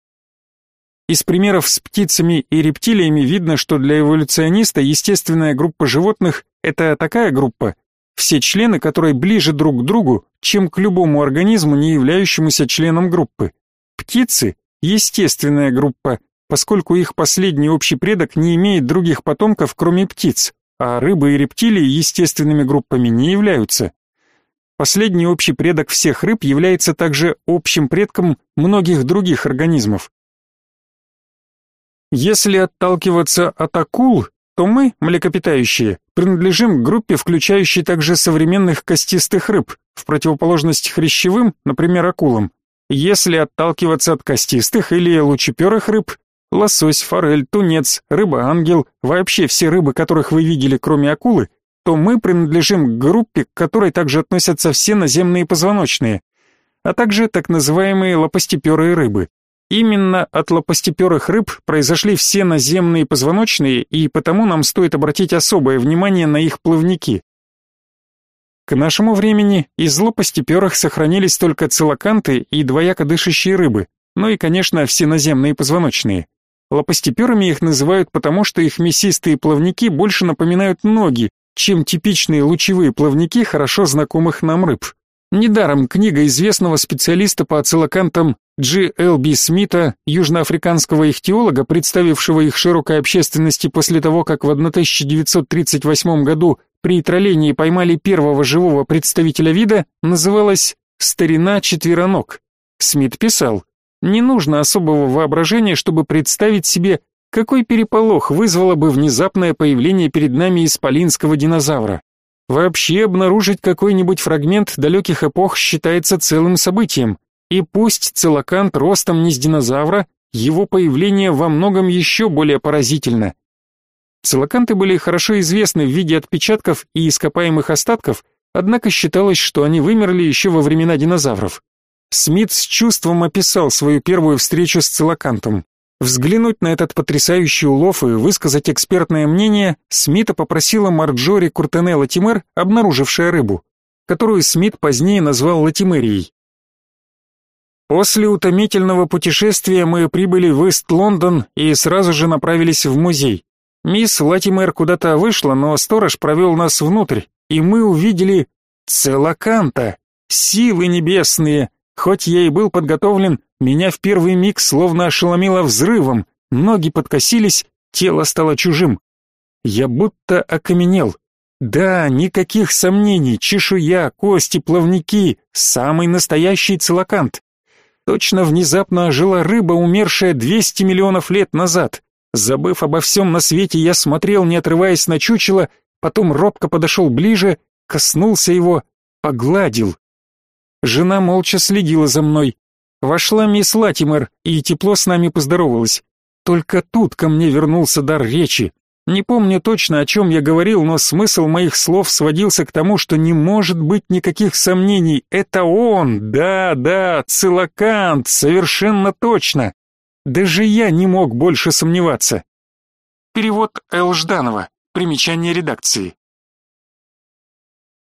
A: Из примеров с птицами и рептилиями видно, что для эволюциониста естественная группа животных – это такая группа, все члены которой ближе друг к другу, чем к любому организму, не являющемуся членом группы. Птицы – естественная группа, поскольку их последний общий предок не имеет других потомков, кроме птиц, а рыбы и рептилии естественными группами не являются. Последний общий предок всех рыб является также общим предком многих других организмов. Если отталкиваться от акул, то мы, млекопитающие, принадлежим к группе, включающей также современных костистых рыб, в противоположность хрящевым, например, акулам. Если отталкиваться от костистых или лучеперых рыб, лосось, форель, тунец, рыба-ангел, вообще все рыбы, которых вы видели, кроме акулы, то мы принадлежим к группе, к которой также относятся все наземные позвоночные, а также так называемые лопастеперые рыбы. Именно от лопастеперых рыб произошли все наземные позвоночные, и потому нам стоит обратить особое внимание на их плавники. К нашему времени из лопастеперых сохранились только целоканты и двояко дышащие рыбы, ну и, конечно, все наземные позвоночные. Лопастеперами их называют потому, что их мясистые плавники больше напоминают ноги, чем типичные лучевые плавники хорошо знакомых нам рыб. Недаром книга известного специалиста по оцилокантам Джи Л. Би Смита, южноафриканского ихтиолога, представившего их широкой общественности после того, как в 1938 году при троллении поймали первого живого представителя вида, называлась «Старина четвероног». Смит писал, «Не нужно особого воображения, чтобы представить себе, какой переполох вызвало бы внезапное появление перед нами исполинского динозавра. Вообще обнаружить какой-нибудь фрагмент далеких эпох считается целым событием, и пусть целокант ростом не с динозавра, его появление во многом еще более поразительно. Целоканты были хорошо известны в виде отпечатков и ископаемых остатков, однако считалось, что они вымерли еще во времена динозавров. Смит с чувством описал свою первую встречу с целокантом. Взглянуть на этот потрясающий улов и высказать экспертное мнение Смита попросила Марджори Куртене Латимер, обнаружившая рыбу, которую Смит позднее назвал латимерией. После утомительного путешествия мы прибыли в Ист-Лондон и сразу же направились в музей. Мисс Латимер куда-то вышла, но сторож провел нас внутрь, и мы увидели целоканта, силы небесные, Хоть я и был подготовлен, меня в первый миг словно ошеломило взрывом, ноги подкосились, тело стало чужим. Я будто окаменел. Да, никаких сомнений, чешуя, кости, плавники, самый настоящий целокант. Точно внезапно ожила рыба, умершая 200 миллионов лет назад. Забыв обо всем на свете, я смотрел, не отрываясь на чучело, потом робко подошел ближе, коснулся его, погладил. Жена молча следила за мной. Вошла мисс Латимер и тепло с нами поздоровалась. Только тут ко мне вернулся дар речи. Не помню точно, о чем я говорил, но смысл моих слов сводился к тому, что не может быть никаких сомнений. Это он, да, да, целокант, совершенно точно. Даже я не мог больше сомневаться. Перевод Л. Жданова. Примечание редакции.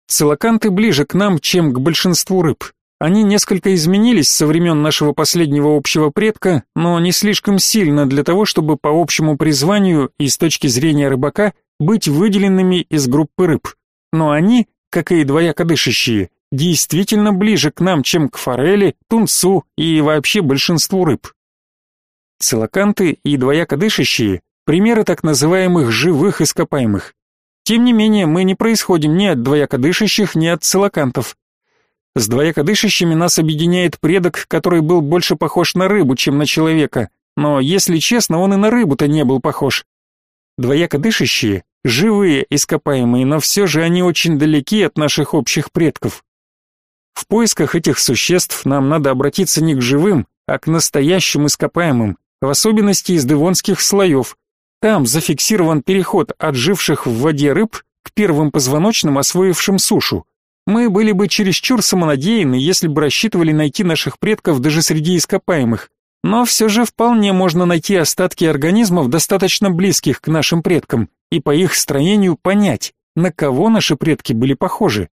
A: Целоканты ближе к нам, чем к большинству рыб. Они несколько изменились со времен нашего последнего общего предка, но не слишком сильно для того, чтобы по общему призванию и с точки зрения рыбака быть выделенными из группы рыб. Но они, как и двояко дышащие, действительно ближе к нам, чем к форели, тунцу и вообще большинству рыб. Целоканты и двояко дышащие – примеры так называемых живых ископаемых. Тем не менее, мы не происходим ни от двоякодышащих, ни от целокантов. С двоякодышащими нас объединяет предок, который был больше похож на рыбу, чем на человека, но, если честно, он и на рыбу-то не был похож. Двоякодышащие — живые ископаемые, но все же они очень далеки от наших общих предков. В поисках этих существ нам надо обратиться не к живым, а к настоящим ископаемым, в особенности из девонских слоев, там зафиксирован переход от живших в воде рыб к первым позвоночным, освоившим сушу. Мы были бы чересчур самонадеянны, если бы рассчитывали найти наших предков даже среди ископаемых. Но все же вполне можно найти остатки организмов, достаточно близких к нашим предкам, и по их строению понять, на кого наши предки были похожи.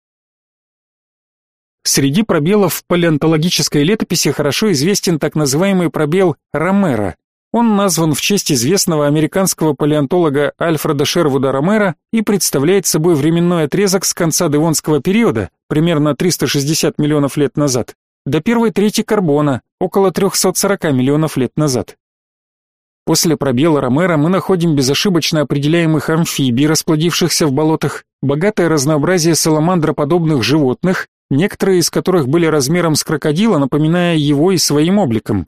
A: Среди пробелов в палеонтологической летописи хорошо известен так называемый пробел Ромера, Он назван в честь известного американского палеонтолога Альфреда Шервуда Ромера и представляет собой временной отрезок с конца Девонского периода, примерно 360 миллионов лет назад, до первой трети Карбона, около 340 миллионов лет назад. После пробела Ромера мы находим безошибочно определяемых амфибий, расплодившихся в болотах, богатое разнообразие саламандроподобных животных, некоторые из которых были размером с крокодила, напоминая его и своим обликом.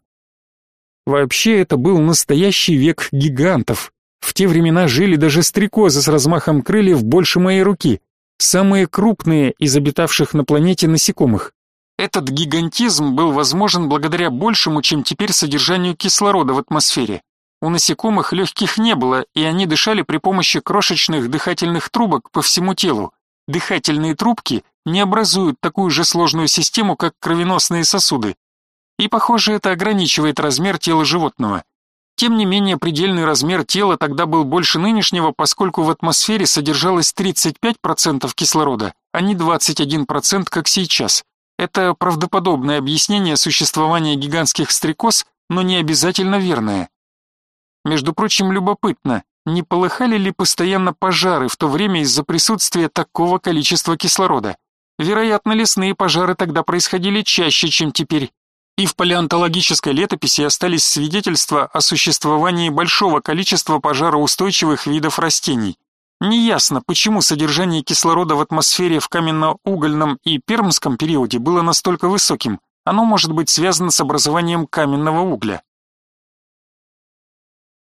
A: Вообще это был настоящий век гигантов. В те времена жили даже стрекозы с размахом крыльев больше моей руки, самые крупные из обитавших на планете насекомых. Этот гигантизм был возможен благодаря большему, чем теперь, содержанию кислорода в атмосфере. У насекомых легких не было, и они дышали при помощи крошечных дыхательных трубок по всему телу. Дыхательные трубки не образуют такую же сложную систему, как кровеносные сосуды, и, похоже, это ограничивает размер тела животного. Тем не менее, предельный размер тела тогда был больше нынешнего, поскольку в атмосфере содержалось 35% кислорода, а не 21%, как сейчас. Это правдоподобное объяснение существования гигантских стрекоз, но не обязательно верное. Между прочим, любопытно, не полыхали ли постоянно пожары в то время из-за присутствия такого количества кислорода? Вероятно, лесные пожары тогда происходили чаще, чем теперь, и в палеонтологической летописи остались свидетельства о существовании большого количества пожароустойчивых видов растений. Неясно, почему содержание кислорода в атмосфере в каменно-угольном и пермском периоде было настолько высоким. Оно может быть связано с образованием каменного угля.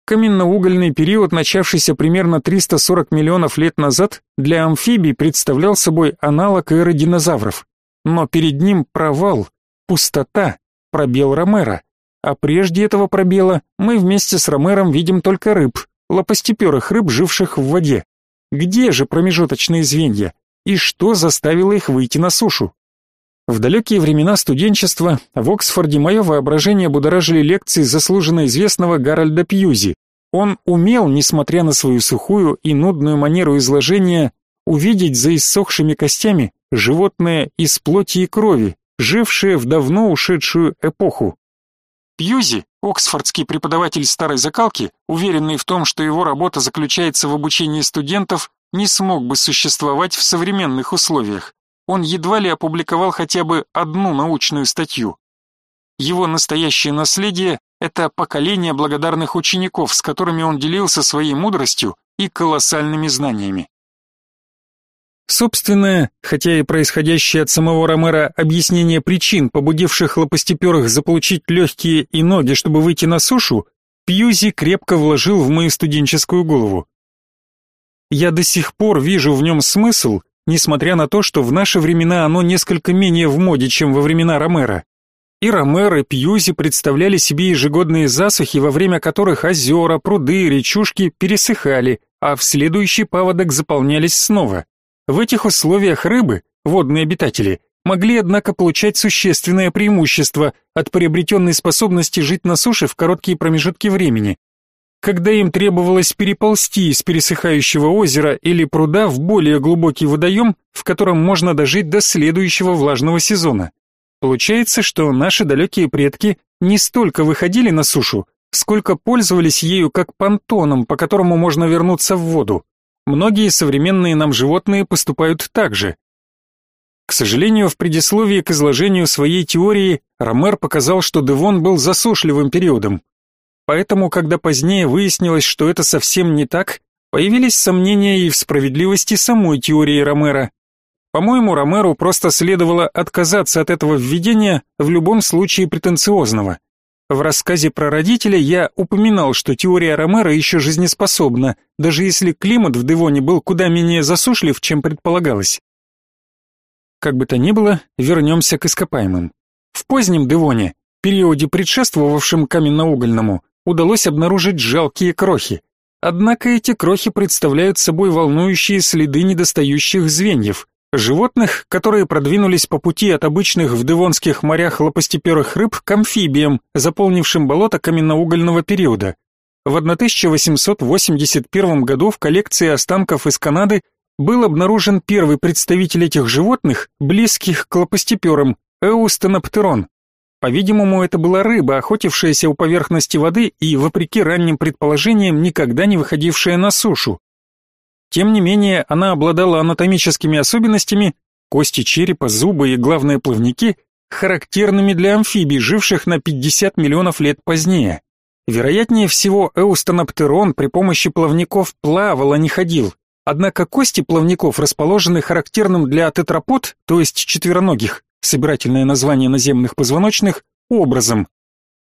A: Каменно-угольный период, начавшийся примерно 340 миллионов лет назад, для амфибий представлял собой аналог эры динозавров. Но перед ним провал, пустота, пробел Ромера. А прежде этого пробела мы вместе с Ромером видим только рыб, лопастеперых рыб, живших в воде. Где же промежуточные звенья? И что заставило их выйти на сушу? В далекие времена студенчества в Оксфорде мое воображение будоражили лекции заслуженно известного Гарольда Пьюзи. Он умел, несмотря на свою сухую и нудную манеру изложения, увидеть за иссохшими костями животное из плоти и крови, жившее в давно ушедшую эпоху. Пьюзи, оксфордский преподаватель старой закалки, уверенный в том, что его работа заключается в обучении студентов, не смог бы существовать в современных условиях. Он едва ли опубликовал хотя бы одну научную статью. Его настоящее наследие – это поколение благодарных учеников, с которыми он делился своей мудростью и колоссальными знаниями. Собственное, хотя и происходящее от самого Ромера объяснение причин, побудивших лопастеперых заполучить легкие и ноги, чтобы выйти на сушу, Пьюзи крепко вложил в мою студенческую голову. Я до сих пор вижу в нем смысл, несмотря на то, что в наши времена оно несколько менее в моде, чем во времена Ромера. И Ромер, и Пьюзи представляли себе ежегодные засухи, во время которых озера, пруды, речушки пересыхали, а в следующий паводок заполнялись снова. В этих условиях рыбы, водные обитатели, могли, однако, получать существенное преимущество от приобретенной способности жить на суше в короткие промежутки времени. Когда им требовалось переползти из пересыхающего озера или пруда в более глубокий водоем, в котором можно дожить до следующего влажного сезона. Получается, что наши далекие предки не столько выходили на сушу, сколько пользовались ею как понтоном, по которому можно вернуться в воду. Многие современные нам животные поступают так же. К сожалению, в предисловии к изложению своей теории Ромер показал, что Девон был засушливым периодом. Поэтому, когда позднее выяснилось, что это совсем не так, появились сомнения и в справедливости самой теории Ромера. По-моему, Ромеру просто следовало отказаться от этого введения в любом случае претенциозного. В рассказе про родителя я упоминал, что теория Ромера еще жизнеспособна, даже если климат в Девоне был куда менее засушлив, чем предполагалось. Как бы то ни было, вернемся к ископаемым. В позднем Девоне, периоде предшествовавшем каменноугольному, удалось обнаружить жалкие крохи. Однако эти крохи представляют собой волнующие следы недостающих звеньев. Животных, которые продвинулись по пути от обычных в Девонских морях лопастеперых рыб к амфибиям, заполнившим болото каменноугольного периода. В 1881 году в коллекции останков из Канады был обнаружен первый представитель этих животных, близких к лопастеперам, Эустеноптерон. По-видимому, это была рыба, охотившаяся у поверхности воды и, вопреки ранним предположениям, никогда не выходившая на сушу. Тем не менее, она обладала анатомическими особенностями, кости черепа, зубы и, главное, плавники, характерными для амфибий, живших на 50 миллионов лет позднее. Вероятнее всего, эустеноптерон при помощи плавников плавал, а не ходил. Однако кости плавников расположены характерным для тетрапод, то есть четвероногих, собирательное название наземных позвоночных, образом.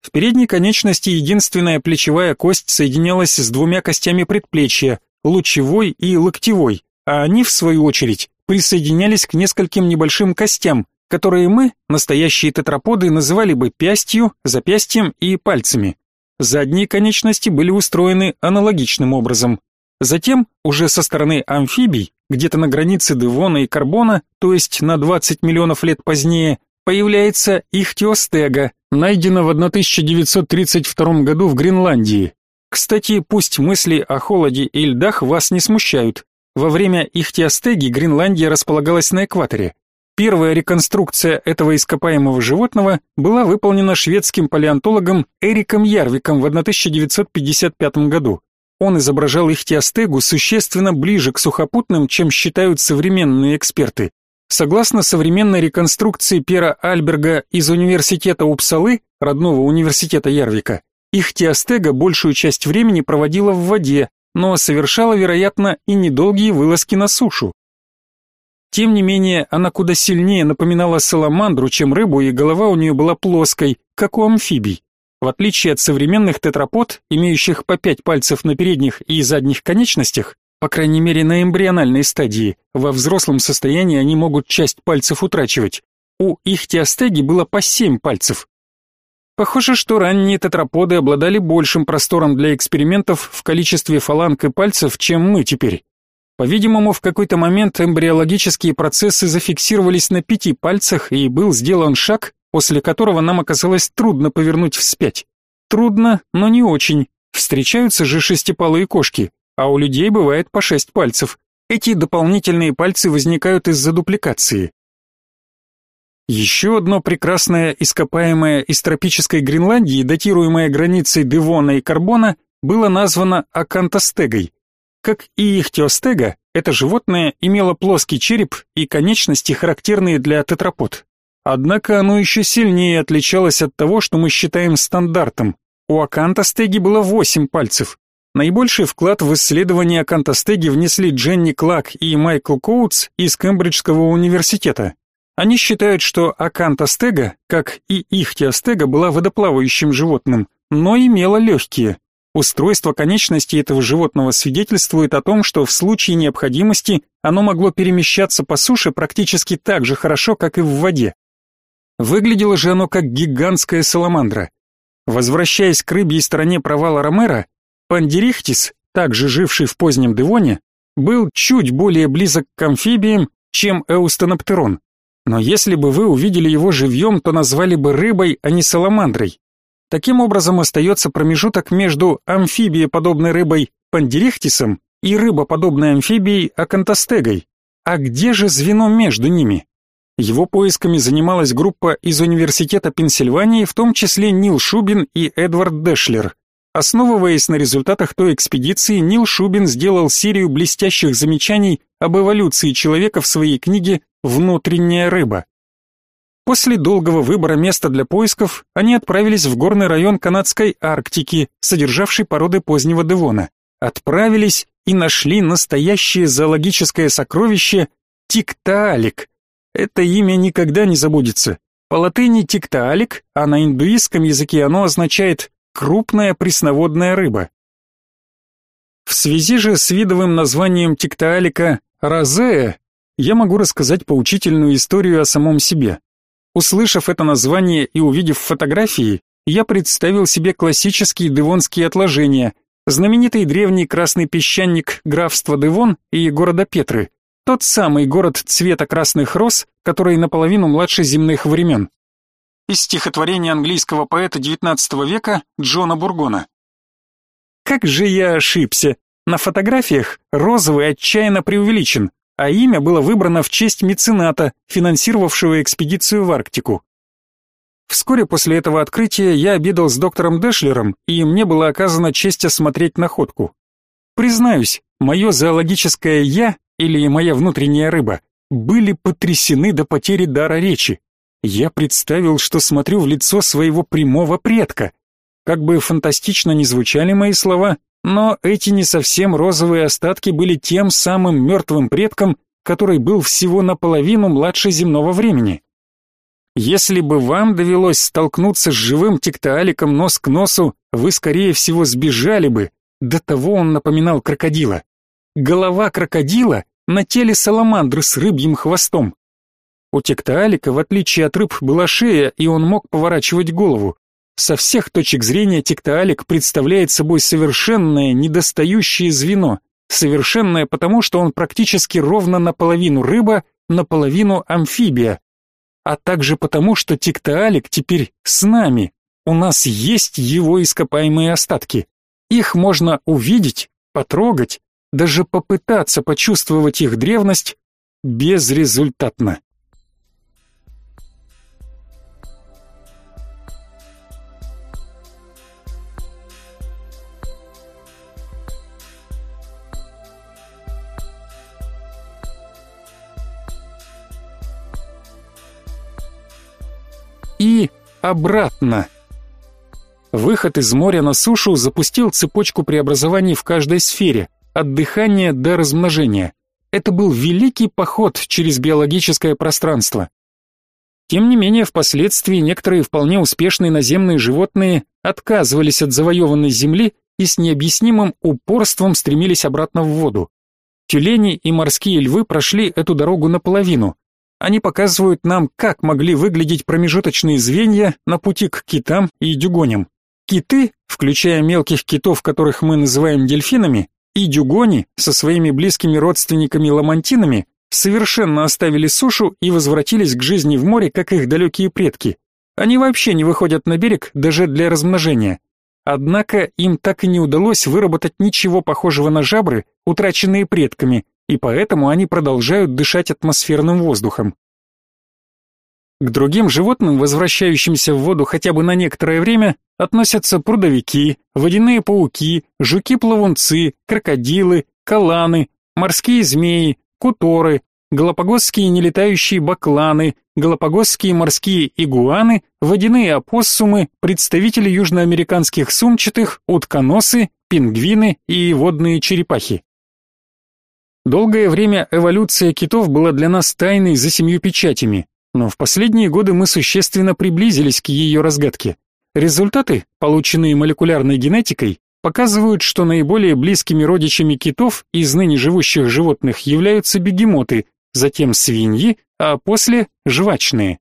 A: В передней конечности единственная плечевая кость соединялась с двумя костями предплечья, лучевой и локтевой, а они, в свою очередь, присоединялись к нескольким небольшим костям, которые мы, настоящие тетраподы, называли бы пястью, запястьем и пальцами. Задние конечности были устроены аналогичным образом. Затем, уже со стороны амфибий, где-то на границе Девона и Карбона, то есть на 20 миллионов лет позднее, появляется ихтиостега, найдена в 1932 году в Гренландии. Кстати, пусть мысли о холоде и льдах вас не смущают. Во время ихтиостеги Гренландия располагалась на экваторе. Первая реконструкция этого ископаемого животного была выполнена шведским палеонтологом Эриком Ярвиком в 1955 году. Он изображал ихтиостегу существенно ближе к сухопутным, чем считают современные эксперты. Согласно современной реконструкции Пера Альберга из университета Упсалы, родного университета Ярвика, ихтиостега большую часть времени проводила в воде, но совершала, вероятно, и недолгие вылазки на сушу. Тем не менее, она куда сильнее напоминала саламандру, чем рыбу, и голова у нее была плоской, как у амфибий. В отличие от современных тетрапод, имеющих по пять пальцев на передних и задних конечностях, по крайней мере на эмбриональной стадии, во взрослом состоянии они могут часть пальцев утрачивать. У ихтиостеги было по семь пальцев. Похоже, что ранние тетраподы обладали большим простором для экспериментов в количестве фаланг и пальцев, чем мы теперь. По-видимому, в какой-то момент эмбриологические процессы зафиксировались на пяти пальцах и был сделан шаг, после которого нам оказалось трудно повернуть вспять. Трудно, но не очень. Встречаются же шестипалые кошки, а у людей бывает по шесть пальцев. Эти дополнительные пальцы возникают из-за дупликации. Еще одно прекрасное ископаемое из тропической Гренландии, датируемое границей Девона и Карбона, было названо акантостегой. Как и ихтиостега, это животное имело плоский череп и конечности, характерные для тетрапод. Однако оно еще сильнее отличалось от того, что мы считаем стандартом. У акантостеги было восемь пальцев. Наибольший вклад в исследование акантостеги внесли Дженни Клак и Майкл Коутс из Кембриджского университета. Они считают, что акантостега, как и ихтиостега, была водоплавающим животным, но имела легкие. Устройство конечностей этого животного свидетельствует о том, что в случае необходимости оно могло перемещаться по суше практически так же хорошо, как и в воде. Выглядело же оно как гигантская саламандра. Возвращаясь к рыбьей стороне провала Ромера, Пандерихтис, также живший в позднем Девоне, был чуть более близок к амфибиям, чем Эустеноптерон. Но если бы вы увидели его живьем, то назвали бы рыбой, а не саламандрой. Таким образом остается промежуток между амфибиеподобной рыбой пандерихтисом и рыбоподобной амфибией акантостегой. А где же звено между ними? Его поисками занималась группа из Университета Пенсильвании, в том числе Нил Шубин и Эдвард Дэшлер. Основываясь на результатах той экспедиции, Нил Шубин сделал серию блестящих замечаний об эволюции человека в своей книге «Внутренняя рыба». После долгого выбора места для поисков они отправились в горный район канадской Арктики, содержавший породы позднего Девона. Отправились и нашли настоящее зоологическое сокровище Тиктаалик. Это имя никогда не забудется. По латыни Тиктаалик, а на индуистском языке оно означает «крупная пресноводная рыба». В связи же с видовым названием Тиктаалика розея я могу рассказать поучительную историю о самом себе. Услышав это название и увидев фотографии, я представил себе классические девонские отложения, знаменитый древний красный песчаник графства Девон и города Петры, тот самый город цвета красных роз, который наполовину младше земных времен. Из стихотворения английского поэта XIX века Джона Бургона. Как же я ошибся. На фотографиях розовый отчаянно преувеличен, а имя было выбрано в честь мецената, финансировавшего экспедицию в Арктику. Вскоре после этого открытия я обедал с доктором Дэшлером, и мне была оказана честь осмотреть находку. Признаюсь, мое зоологическое «я» или моя внутренняя рыба были потрясены до потери дара речи. Я представил, что смотрю в лицо своего прямого предка. Как бы фантастично ни звучали мои слова, но эти не совсем розовые остатки были тем самым мертвым предком, который был всего наполовину младше земного времени. Если бы вам довелось столкнуться с живым тиктоаликом нос к носу, вы, скорее всего, сбежали бы. До того он напоминал крокодила. Голова крокодила на теле саламандры с рыбьим хвостом. У тиктоалика, в отличие от рыб, была шея, и он мог поворачивать голову. Со всех точек зрения тиктоалик представляет собой совершенное недостающее звено. Совершенное потому, что он практически ровно наполовину рыба, наполовину амфибия а также потому, что Тиктоалик теперь с нами. У нас есть его ископаемые остатки. Их можно увидеть, потрогать, даже попытаться почувствовать их древность безрезультатно. И обратно. Выход из моря на сушу запустил цепочку преобразований в каждой сфере, от дыхания до размножения. Это был великий поход через биологическое пространство. Тем не менее, впоследствии некоторые вполне успешные наземные животные отказывались от завоеванной земли и с необъяснимым упорством стремились обратно в воду. Тюлени и морские львы прошли эту дорогу наполовину, они показывают нам, как могли выглядеть промежуточные звенья на пути к китам и дюгоням. Киты, включая мелких китов, которых мы называем дельфинами, и дюгони со своими близкими родственниками-ламантинами совершенно оставили сушу и возвратились к жизни в море, как их далекие предки. Они вообще не выходят на берег даже для размножения. Однако им так и не удалось выработать ничего похожего на жабры, утраченные предками, и поэтому они продолжают дышать атмосферным воздухом. К другим животным, возвращающимся в воду хотя бы на некоторое время, относятся прудовики, водяные пауки, жуки-плавунцы, крокодилы, каланы, морские змеи, куторы, галапагосские нелетающие бакланы, галапагосские морские игуаны, водяные опоссумы, представители южноамериканских сумчатых, утконосы, пингвины и водные черепахи. Долгое время эволюция китов была для нас тайной за семью печатями, но в последние годы мы существенно приблизились к ее разгадке. Результаты, полученные молекулярной генетикой, показывают, что наиболее близкими родичами китов из ныне живущих животных являются бегемоты, затем свиньи, а после жвачные.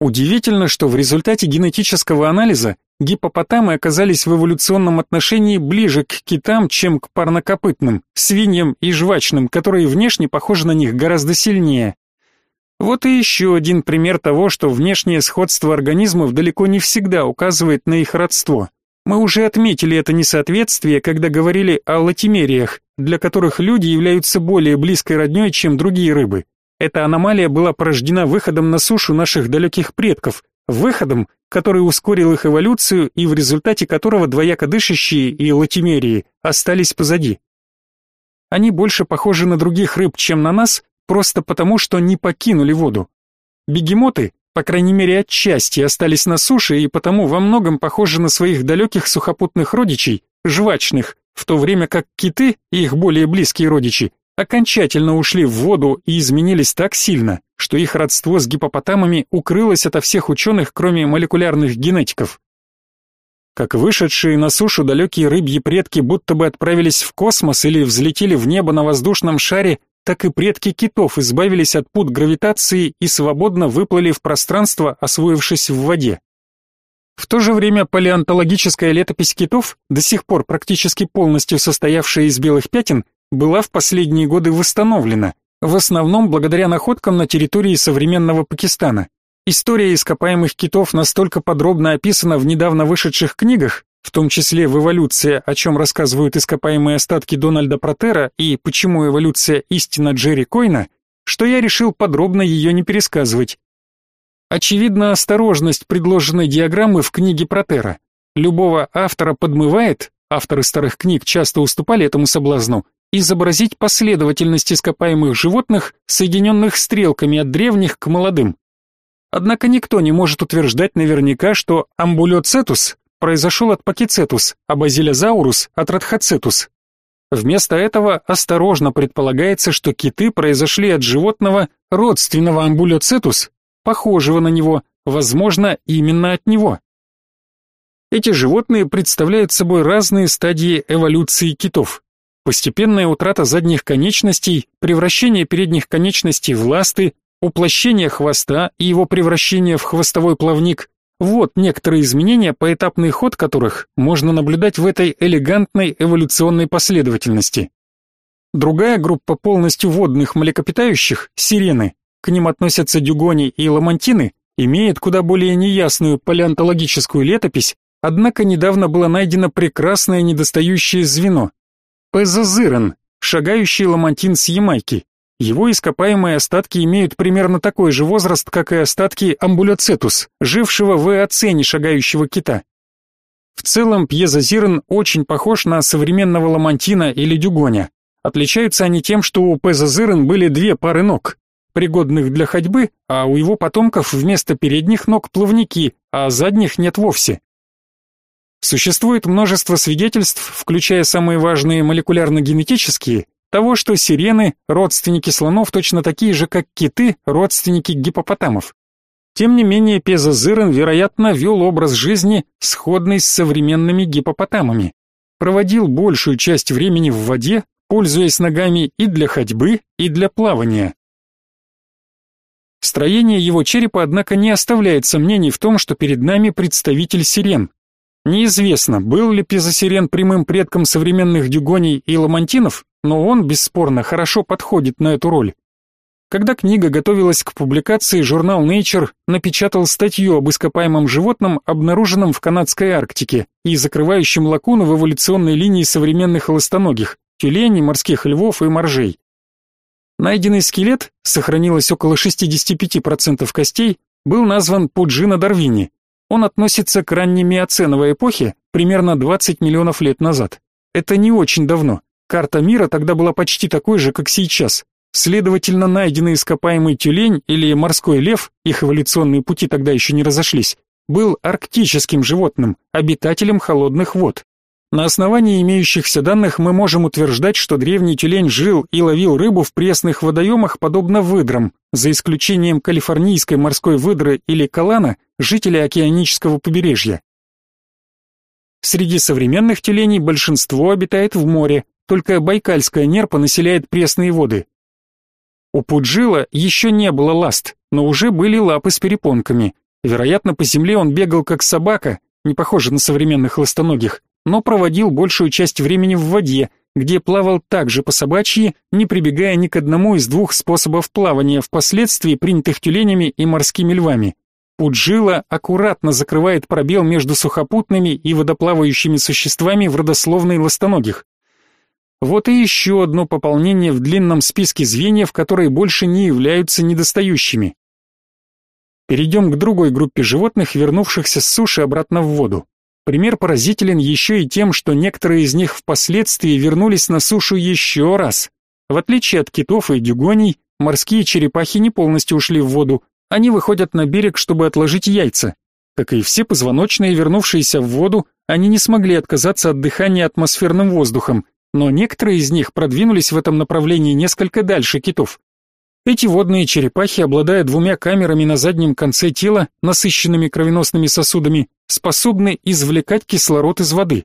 A: Удивительно, что в результате генетического анализа гипопотамы оказались в эволюционном отношении ближе к китам, чем к парнокопытным, свиньям и жвачным, которые внешне похожи на них гораздо сильнее. Вот и еще один пример того, что внешнее сходство организмов далеко не всегда указывает на их родство. Мы уже отметили это несоответствие, когда говорили о латимериях, для которых люди являются более близкой роднёй, чем другие рыбы. Эта аномалия была порождена выходом на сушу наших далеких предков, выходом, который ускорил их эволюцию и в результате которого двояко дышащие и латимерии остались позади. Они больше похожи на других рыб, чем на нас, просто потому, что не покинули воду. Бегемоты, по крайней мере отчасти, остались на суше и потому во многом похожи на своих далеких сухопутных родичей, жвачных, в то время как киты и их более близкие родичи окончательно ушли в воду и изменились так сильно, что их родство с гипопотамами укрылось ото всех ученых, кроме молекулярных генетиков. Как вышедшие на сушу далекие рыбьи предки будто бы отправились в космос или взлетели в небо на воздушном шаре, так и предки китов избавились от пут гравитации и свободно выплыли в пространство, освоившись в воде. В то же время палеонтологическая летопись китов, до сих пор практически полностью состоявшая из белых пятен, была в последние годы восстановлена, в основном благодаря находкам на территории современного Пакистана. История ископаемых китов настолько подробно описана в недавно вышедших книгах, в том числе в «Эволюция», о чем рассказывают ископаемые остатки Дональда Протера и «Почему эволюция истина Джерри Койна», что я решил подробно ее не пересказывать. Очевидна осторожность предложенной диаграммы в книге Протера. Любого автора подмывает, авторы старых книг часто уступали этому соблазну, изобразить последовательность ископаемых животных, соединенных стрелками от древних к молодым. Однако никто не может утверждать наверняка, что амбулоцетус произошел от пакицетус, а базилязаурус от радхацетус. Вместо этого осторожно предполагается, что киты произошли от животного родственного амбулоцетус, похожего на него, возможно, именно от него. Эти животные представляют собой разные стадии эволюции китов. Постепенная утрата задних конечностей, превращение передних конечностей в ласты, уплощение хвоста и его превращение в хвостовой плавник – вот некоторые изменения, поэтапный ход которых можно наблюдать в этой элегантной эволюционной последовательности. Другая группа полностью водных млекопитающих – сирены, к ним относятся дюгони и ламантины, имеет куда более неясную палеонтологическую летопись, однако недавно было найдено прекрасное недостающее звено – пезозырен, шагающий ламантин с Ямайки. Его ископаемые остатки имеют примерно такой же возраст, как и остатки амбулоцетус, жившего в эоцене шагающего кита. В целом пьезозирен очень похож на современного ламантина или дюгоня. Отличаются они тем, что у пезозирен были две пары ног, пригодных для ходьбы, а у его потомков вместо передних ног плавники, а задних нет вовсе. Существует множество свидетельств, включая самые важные молекулярно-генетические, того, что сирены, родственники слонов, точно такие же, как киты, родственники гипопотамов. Тем не менее, Пезозырен, вероятно, вел образ жизни, сходный с современными гипопотамами. Проводил большую часть времени в воде, пользуясь ногами и для ходьбы, и для плавания. Строение его черепа, однако, не оставляет сомнений в том, что перед нами представитель сирен. Неизвестно, был ли пезосирен прямым предком современных дюгоней и ламантинов, но он, бесспорно, хорошо подходит на эту роль. Когда книга готовилась к публикации, журнал Nature напечатал статью об ископаемом животном, обнаруженном в канадской Арктике и закрывающем лакуну в эволюционной линии современных холостоногих, тюленей, морских львов и моржей. Найденный скелет, сохранилось около 65% костей, был назван Пуджина Дарвини. Он относится к ранней миоценовой эпохе, примерно 20 миллионов лет назад. Это не очень давно. Карта мира тогда была почти такой же, как сейчас. Следовательно, найденный ископаемый тюлень или морской лев, их эволюционные пути тогда еще не разошлись, был арктическим животным, обитателем холодных вод. На основании имеющихся данных мы можем утверждать, что древний тюлень жил и ловил рыбу в пресных водоемах, подобно выдрам, за исключением калифорнийской морской выдры или калана, жителя океанического побережья. Среди современных тюленей большинство обитает в море, только байкальская нерпа населяет пресные воды. У Пуджила еще не было ласт, но уже были лапы с перепонками. Вероятно, по земле он бегал как собака, не похоже на современных ластоногих, но проводил большую часть времени в воде, где плавал также по собачьи, не прибегая ни к одному из двух способов плавания, впоследствии принятых тюленями и морскими львами. Пуджила аккуратно закрывает пробел между сухопутными и водоплавающими существами в родословной ластоногих. Вот и еще одно пополнение в длинном списке звеньев, которые больше не являются недостающими. Перейдем к другой группе животных, вернувшихся с суши обратно в воду. Пример поразителен еще и тем, что некоторые из них впоследствии вернулись на сушу еще раз. В отличие от китов и дюгоней, морские черепахи не полностью ушли в воду, они выходят на берег, чтобы отложить яйца. Как и все позвоночные, вернувшиеся в воду, они не смогли отказаться от дыхания атмосферным воздухом, но некоторые из них продвинулись в этом направлении несколько дальше китов. Эти водные черепахи, обладая двумя камерами на заднем конце тела, насыщенными кровеносными сосудами, способны извлекать кислород из воды.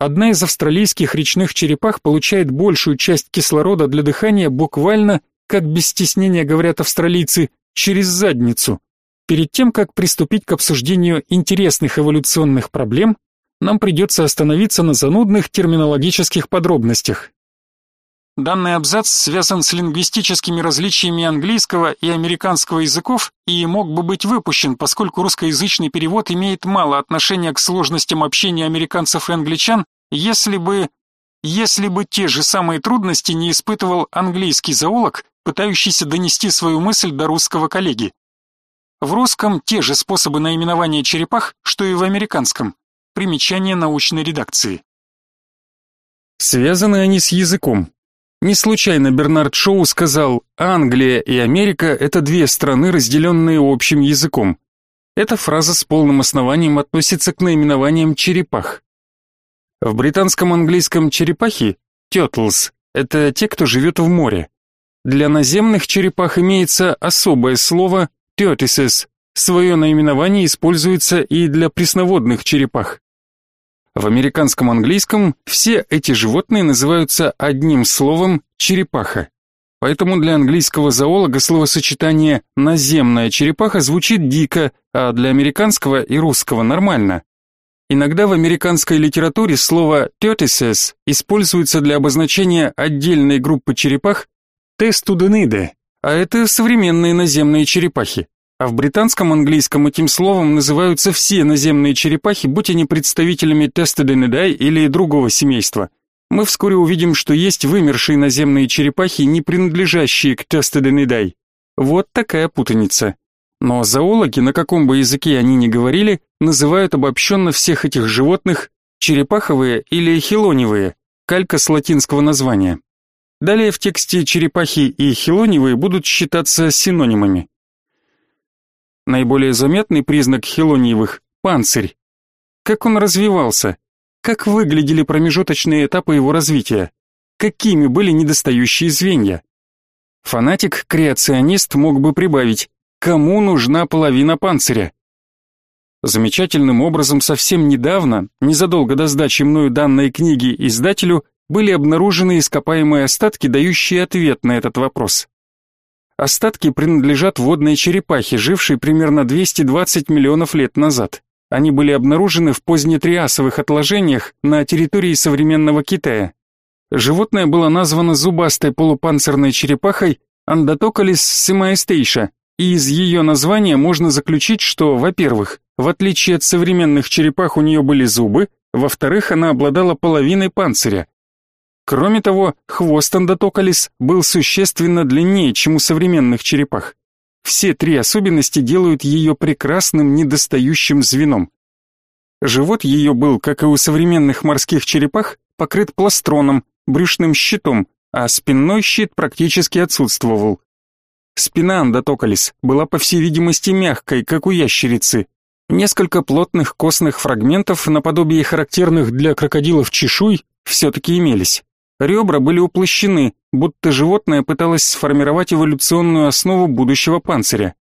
A: Одна из австралийских речных черепах получает большую часть кислорода для дыхания буквально, как без стеснения говорят австралийцы, через задницу. Перед тем, как приступить к обсуждению интересных эволюционных проблем, нам придется остановиться на занудных терминологических подробностях. Данный абзац связан с лингвистическими различиями английского и американского языков и мог бы быть выпущен, поскольку русскоязычный перевод имеет мало отношения к сложностям общения американцев и англичан, если бы если бы те же самые трудности не испытывал английский зоолог, пытающийся донести свою мысль до русского коллеги. В русском те же способы наименования черепах, что и в американском. Примечание научной редакции. Связаны они с языком. Не случайно Бернард Шоу сказал, Англия и Америка – это две страны, разделенные общим языком. Эта фраза с полным основанием относится к наименованиям черепах. В британском английском черепахи – turtles – это те, кто живет в море. Для наземных черепах имеется особое слово Теотисес. Свое наименование используется и для пресноводных черепах. В американском английском все эти животные называются одним словом черепаха. Поэтому для английского зоолога словосочетание «наземная черепаха» звучит дико, а для американского и русского нормально. Иногда в американской литературе слово «tortoises» используется для обозначения отдельной группы черепах Тестудениде, а это современные наземные черепахи. А в британском английском этим словом называются все наземные черепахи, будь они представителями Тестудениdae или другого семейства. Мы вскоре увидим, что есть вымершие наземные черепахи, не принадлежащие к Testudenidae. Вот такая путаница. Но зоологи, на каком бы языке они ни говорили, называют обобщенно всех этих животных черепаховые или хилоневые, калька с латинского названия. Далее в тексте черепахи и хилоневые будут считаться синонимами. Наиболее заметный признак хилониевых – панцирь. Как он развивался? Как выглядели промежуточные этапы его развития? Какими были недостающие звенья? Фанатик-креационист мог бы прибавить, кому нужна половина панциря? Замечательным образом совсем недавно, незадолго до сдачи мною данной книги издателю, были обнаружены ископаемые остатки, дающие ответ на этот вопрос. Остатки принадлежат водной черепахе, жившей примерно 220 миллионов лет назад. Они были обнаружены в позднетриасовых отложениях на территории современного Китая. Животное было названо зубастой полупанцирной черепахой Андатокалис симаэстейша, и из ее названия можно заключить, что, во-первых, в отличие от современных черепах у нее были зубы, во-вторых, она обладала половиной панциря, Кроме того, хвост андотокалис был существенно длиннее, чем у современных черепах. Все три особенности делают ее прекрасным недостающим звеном. Живот ее был, как и у современных морских черепах, покрыт пластроном, брюшным щитом, а спинной щит практически отсутствовал. Спина андотокалис была, по всей видимости, мягкой, как у ящерицы. Несколько плотных костных фрагментов, наподобие характерных для крокодилов чешуй, все-таки имелись. Ребра были уплощены, будто животное пыталось сформировать эволюционную основу будущего панциря.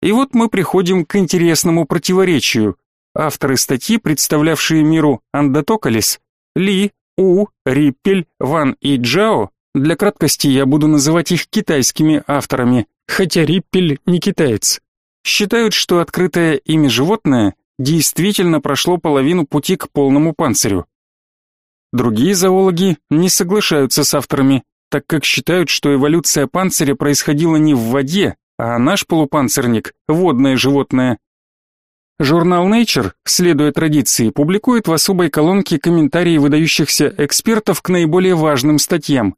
A: И вот мы приходим к интересному противоречию. Авторы статьи, представлявшие миру Андатокалис, Ли, У, Риппель, Ван и Джао, для краткости я буду называть их китайскими авторами, хотя Риппель не китаец, считают, что открытое ими животное действительно прошло половину пути к полному панцирю. Другие зоологи не соглашаются с авторами, так как считают, что эволюция панциря происходила не в воде, а наш полупанцирник – водное животное. Журнал Nature, следуя традиции, публикует в особой колонке комментарии выдающихся экспертов к наиболее важным статьям.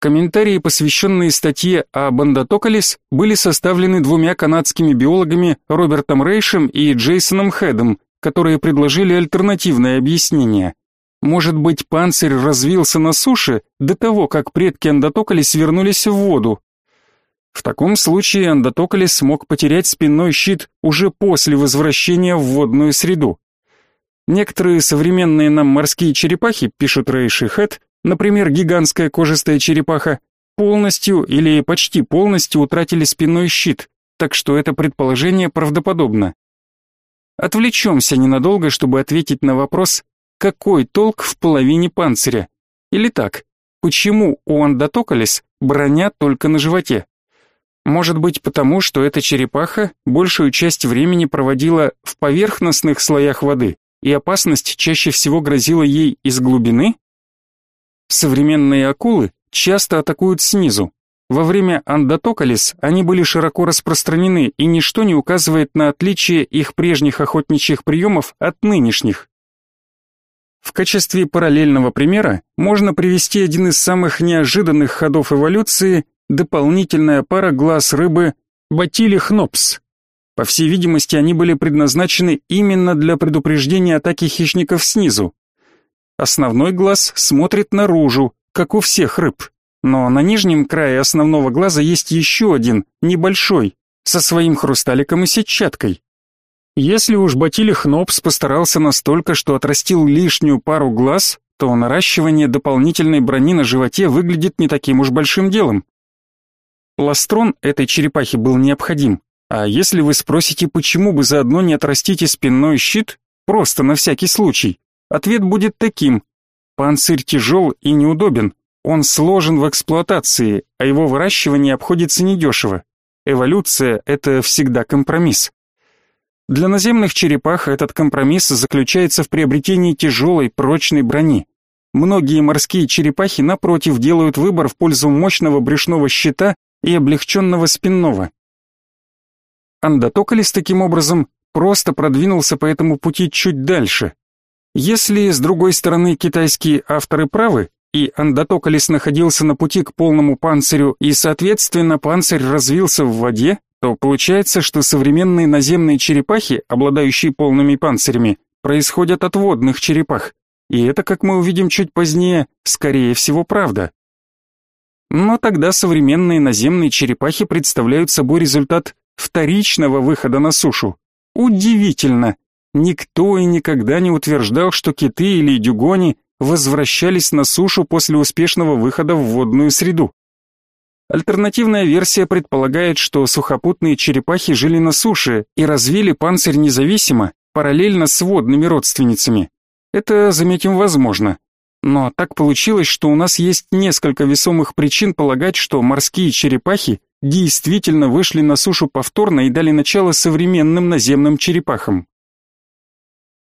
A: Комментарии, посвященные статье о Бандатокалис, были составлены двумя канадскими биологами Робертом Рейшем и Джейсоном Хедом, которые предложили альтернативное объяснение. Может быть, панцирь развился на суше до того, как предки Андотокалис вернулись в воду. В таком случае Андотокалис смог потерять спинной щит уже после возвращения в водную среду. Некоторые современные нам морские черепахи, пишут Рейш и Хэт, например, гигантская кожистая черепаха, полностью или почти полностью утратили спинной щит, так что это предположение правдоподобно. Отвлечемся ненадолго, чтобы ответить на вопрос, какой толк в половине панциря? Или так, почему у Андатокалис броня только на животе? Может быть потому, что эта черепаха большую часть времени проводила в поверхностных слоях воды, и опасность чаще всего грозила ей из глубины? Современные акулы часто атакуют снизу. Во время андотокалис они были широко распространены, и ничто не указывает на отличие их прежних охотничьих приемов от нынешних. В качестве параллельного примера можно привести один из самых неожиданных ходов эволюции – дополнительная пара глаз рыбы Батилихнопс. По всей видимости, они были предназначены именно для предупреждения атаки хищников снизу. Основной глаз смотрит наружу, как у всех рыб. Но на нижнем крае основного глаза есть еще один, небольшой, со своим хрусталиком и сетчаткой. Если уж Батили Хнопс постарался настолько, что отрастил лишнюю пару глаз, то наращивание дополнительной брони на животе выглядит не таким уж большим делом. Пластрон этой черепахи был необходим. А если вы спросите, почему бы заодно не отрастить и спинной щит, просто на всякий случай, ответ будет таким. Панцирь тяжел и неудобен, он сложен в эксплуатации, а его выращивание обходится недешево. Эволюция — это всегда компромисс. Для наземных черепах этот компромисс заключается в приобретении тяжелой, прочной брони. Многие морские черепахи, напротив, делают выбор в пользу мощного брюшного щита и облегченного спинного. Андотоколис таким образом просто продвинулся по этому пути чуть дальше. Если, с другой стороны, китайские авторы правы, и Андотоколис находился на пути к полному панцирю, и, соответственно, панцирь развился в воде, то получается, что современные наземные черепахи, обладающие полными панцирями, происходят от водных черепах. И это, как мы увидим чуть позднее, скорее всего, правда. Но тогда современные наземные черепахи представляют собой результат вторичного выхода на сушу. Удивительно! Никто и никогда не утверждал, что киты или дюгони возвращались на сушу после успешного выхода в водную среду. Альтернативная версия предполагает, что сухопутные черепахи жили на суше и развили панцирь независимо, параллельно с водными родственницами. Это, заметим, возможно. Но так получилось, что у нас есть несколько весомых причин полагать, что морские черепахи действительно вышли на сушу повторно и дали начало современным наземным черепахам.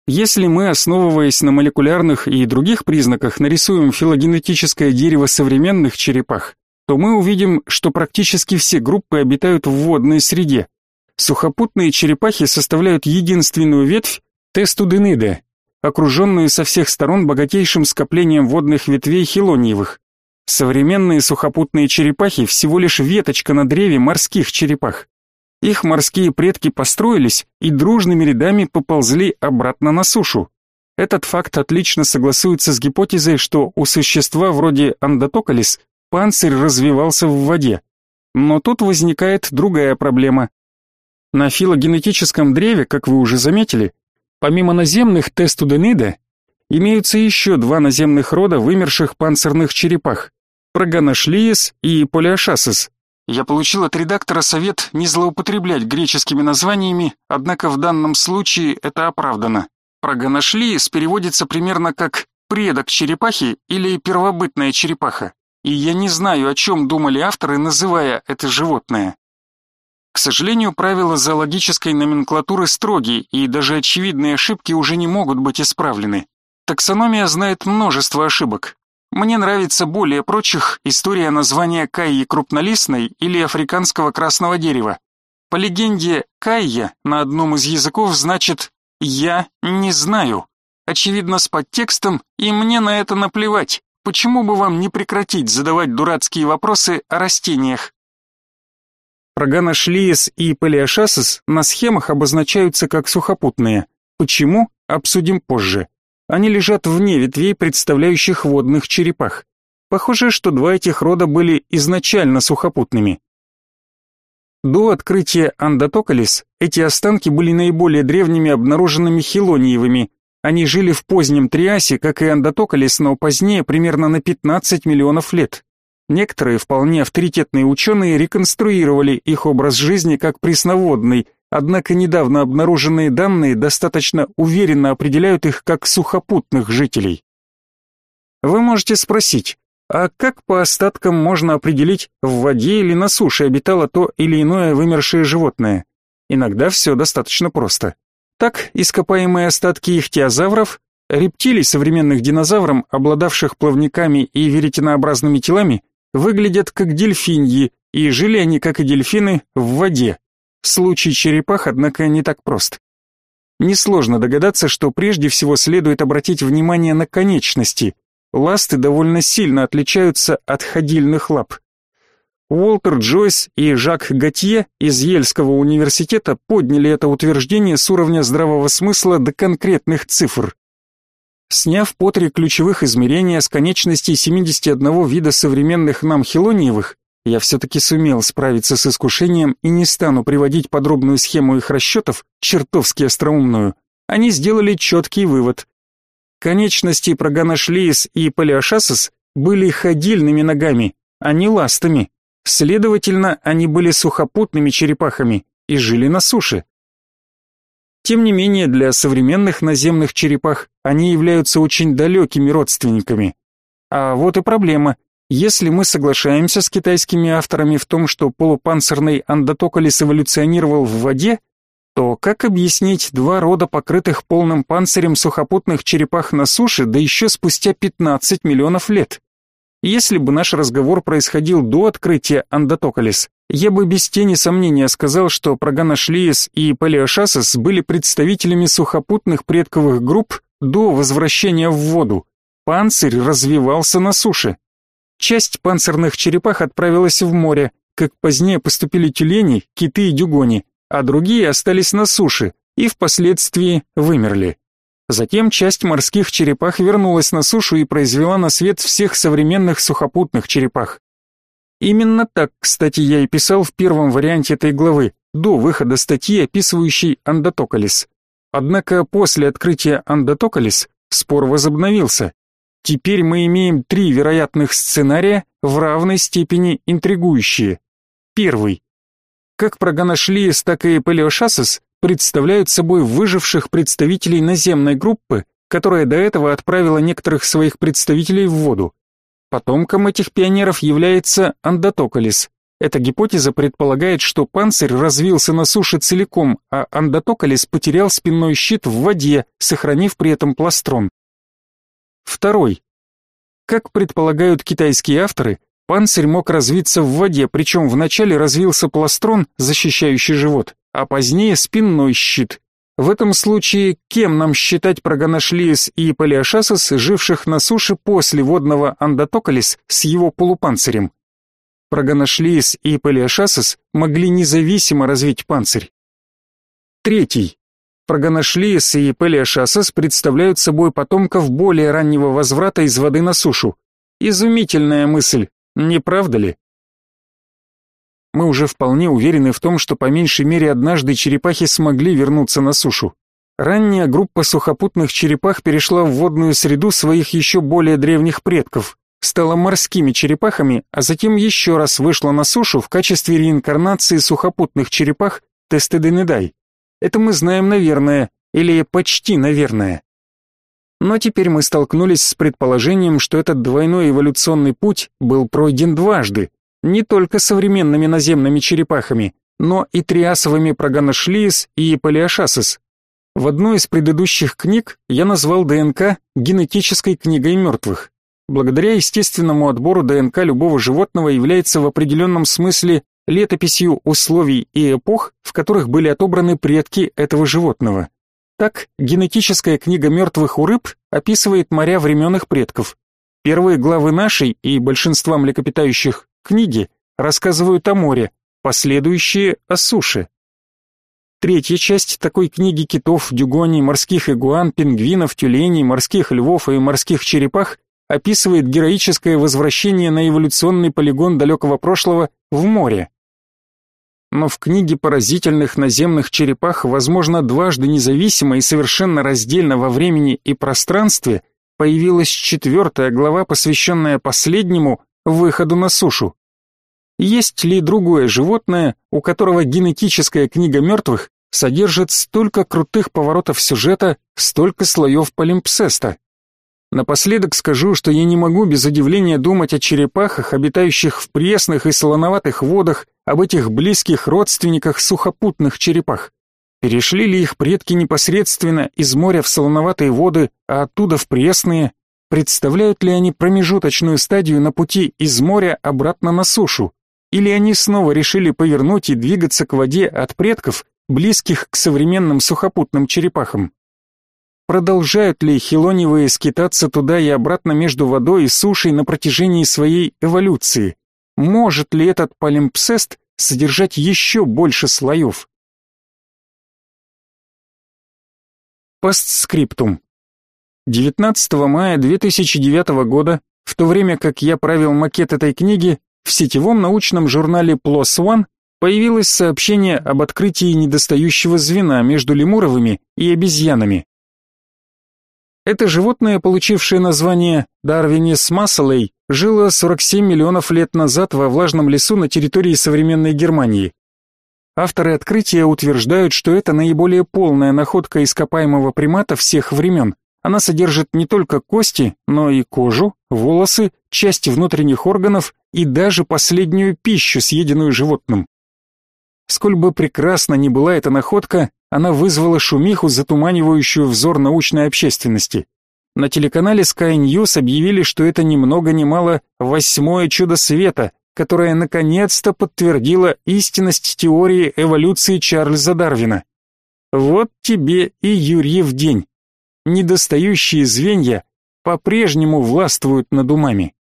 A: Если мы, основываясь на молекулярных и других признаках, нарисуем филогенетическое дерево современных черепах, то мы увидим, что практически все группы обитают в водной среде. Сухопутные черепахи составляют единственную ветвь Тестудениде, окруженную со всех сторон богатейшим скоплением водных ветвей хилониевых. Современные сухопутные черепахи всего лишь веточка на древе морских черепах. Их морские предки построились и дружными рядами поползли обратно на сушу. Этот факт отлично согласуется с гипотезой, что у существа вроде Андотокалис панцирь развивался в воде. Но тут возникает другая проблема. На филогенетическом древе, как вы уже заметили, помимо наземных тестуденида, имеются еще два наземных рода вымерших панцирных черепах – Прогоношлиес и Полиашасис. Я получил от редактора совет не злоупотреблять греческими названиями, однако в данном случае это оправдано. Прогоношлиес переводится примерно как «предок черепахи» или «первобытная черепаха» и я не знаю, о чем думали авторы, называя это животное. К сожалению, правила зоологической номенклатуры строги, и даже очевидные ошибки уже не могут быть исправлены. Таксономия знает множество ошибок. Мне нравится более прочих история названия кайи крупнолистной или африканского красного дерева. По легенде, кайя на одном из языков значит «я не знаю». Очевидно, с подтекстом «и мне на это наплевать». Почему бы вам не прекратить задавать дурацкие вопросы о растениях? Прогана шлиес и палеошасис на схемах обозначаются как сухопутные. Почему? Обсудим позже. Они лежат вне ветвей, представляющих водных черепах. Похоже, что два этих рода были изначально сухопутными. До открытия Андотокалис эти останки были наиболее древними обнаруженными хилониевыми, они жили в позднем Триасе, как и Андотокалис, но позднее примерно на 15 миллионов лет. Некоторые вполне авторитетные ученые реконструировали их образ жизни как пресноводный, однако недавно обнаруженные данные достаточно уверенно определяют их как сухопутных жителей. Вы можете спросить, а как по остаткам можно определить, в воде или на суше обитало то или иное вымершее животное? Иногда все достаточно просто. Так, ископаемые остатки ихтиозавров, рептилий современных динозаврам, обладавших плавниками и веретенообразными телами, выглядят как дельфиньи, и жили они, как и дельфины, в воде. Случай черепах, однако, не так прост. Несложно догадаться, что прежде всего следует обратить внимание на конечности. Ласты довольно сильно отличаются от ходильных лап. Уолтер Джойс и Жак Готье из Ельского университета подняли это утверждение с уровня здравого смысла до конкретных цифр. Сняв по три ключевых измерения с конечностей 71 вида современных нам хилониевых, я все-таки сумел справиться с искушением и не стану приводить подробную схему их расчетов, чертовски остроумную. Они сделали четкий вывод. Конечности Проганашлиис и Палеошасос были ходильными ногами, а не ластами. Следовательно, они были сухопутными черепахами и жили на суше. Тем не менее, для современных наземных черепах они являются очень далекими родственниками. А вот и проблема. Если мы соглашаемся с китайскими авторами в том, что полупанцирный андотоколис эволюционировал в воде, то как объяснить два рода покрытых полным панцирем сухопутных черепах на суше, да еще спустя 15 миллионов лет? Если бы наш разговор происходил до открытия Андотокалис, я бы без тени сомнения сказал, что Проганашлиес и Палеошасос были представителями сухопутных предковых групп до возвращения в воду. Панцирь развивался на суше. Часть панцирных черепах отправилась в море, как позднее поступили тюлени, киты и дюгони, а другие остались на суше и впоследствии вымерли. Затем часть морских черепах вернулась на сушу и произвела на свет всех современных сухопутных черепах. Именно так, кстати, я и писал в первом варианте этой главы, до выхода статьи, описывающей андотокалис. Однако после открытия андотокалис спор возобновился. Теперь мы имеем три вероятных сценария, в равной степени интригующие. Первый. Как Проганашлиес, так и Пелеошасос представляют собой выживших представителей наземной группы, которая до этого отправила некоторых своих представителей в воду. Потомком этих пионеров является андотокалис. Эта гипотеза предполагает, что панцирь развился на суше целиком, а андотокалис потерял спинной щит в воде, сохранив при этом пластрон. Второй. Как предполагают китайские авторы, панцирь мог развиться в воде, причем вначале развился пластрон, защищающий живот, а позднее спинной щит. В этом случае кем нам считать Проганашлиес и Палеошасос, живших на суше после водного Андотокалис с его полупанцирем? Проганашлиес и Палеошасос могли независимо развить панцирь. Третий. Проганашлиес и Палеошасос представляют собой потомков более раннего возврата из воды на сушу. Изумительная мысль, не правда ли? мы уже вполне уверены в том, что по меньшей мере однажды черепахи смогли вернуться на сушу. Ранняя группа сухопутных черепах перешла в водную среду своих еще более древних предков, стала морскими черепахами, а затем еще раз вышла на сушу в качестве реинкарнации сухопутных черепах Тестеденедай. Это мы знаем наверное, или почти наверное. Но теперь мы столкнулись с предположением, что этот двойной эволюционный путь был пройден дважды, не только современными наземными черепахами, но и триасовыми Проганошлиес и Палеошасис. В одной из предыдущих книг я назвал ДНК генетической книгой мертвых. Благодаря естественному отбору ДНК любого животного является в определенном смысле летописью условий и эпох, в которых были отобраны предки этого животного. Так, генетическая книга мертвых у рыб описывает моря времен их предков. Первые главы нашей и большинства млекопитающих Книги рассказывают о море, последующие — о суше. Третья часть такой книги китов, дюгоней, морских игуан, пингвинов, тюленей, морских львов и морских черепах описывает героическое возвращение на эволюционный полигон далекого прошлого в море. Но в книге поразительных наземных черепах, возможно, дважды независимо и совершенно раздельно во времени и пространстве, появилась четвертая глава, посвященная последнему, выходу на сушу. Есть ли другое животное, у которого генетическая книга мертвых содержит столько крутых поворотов сюжета, столько слоев полимпсеста? Напоследок скажу, что я не могу без удивления думать о черепахах, обитающих в пресных и солоноватых водах, об этих близких родственниках сухопутных черепах. Перешли ли их предки непосредственно из моря в солоноватые воды, а оттуда в пресные, Представляют ли они промежуточную стадию на пути из моря обратно на сушу? Или они снова решили повернуть и двигаться к воде от предков, близких к современным сухопутным черепахам? Продолжают ли хилоневые скитаться туда и обратно между водой и сушей на протяжении своей эволюции? Может ли этот полимпсест содержать еще больше слоев. Постскриптум. 19 мая 2009 года, в то время как я правил макет этой книги, в сетевом научном журнале PLOS ONE появилось сообщение об открытии недостающего звена между лемуровыми и обезьянами. Это животное, получившее название Darwinis masalei, жило 47 миллионов лет назад во влажном лесу на территории современной Германии. Авторы открытия утверждают, что это наиболее полная находка ископаемого примата всех времен. Она содержит не только кости, но и кожу, волосы, части внутренних органов и даже последнюю пищу, съеденную животным. Сколь бы прекрасна ни была эта находка, она вызвала шумиху, затуманивающую взор научной общественности. На телеканале Sky News объявили, что это ни много ни мало восьмое чудо света, которая наконец-то подтвердила истинность теории эволюции Чарльза Дарвина. Вот тебе и Юрьев день. Недостающие звенья по-прежнему властвуют над умами.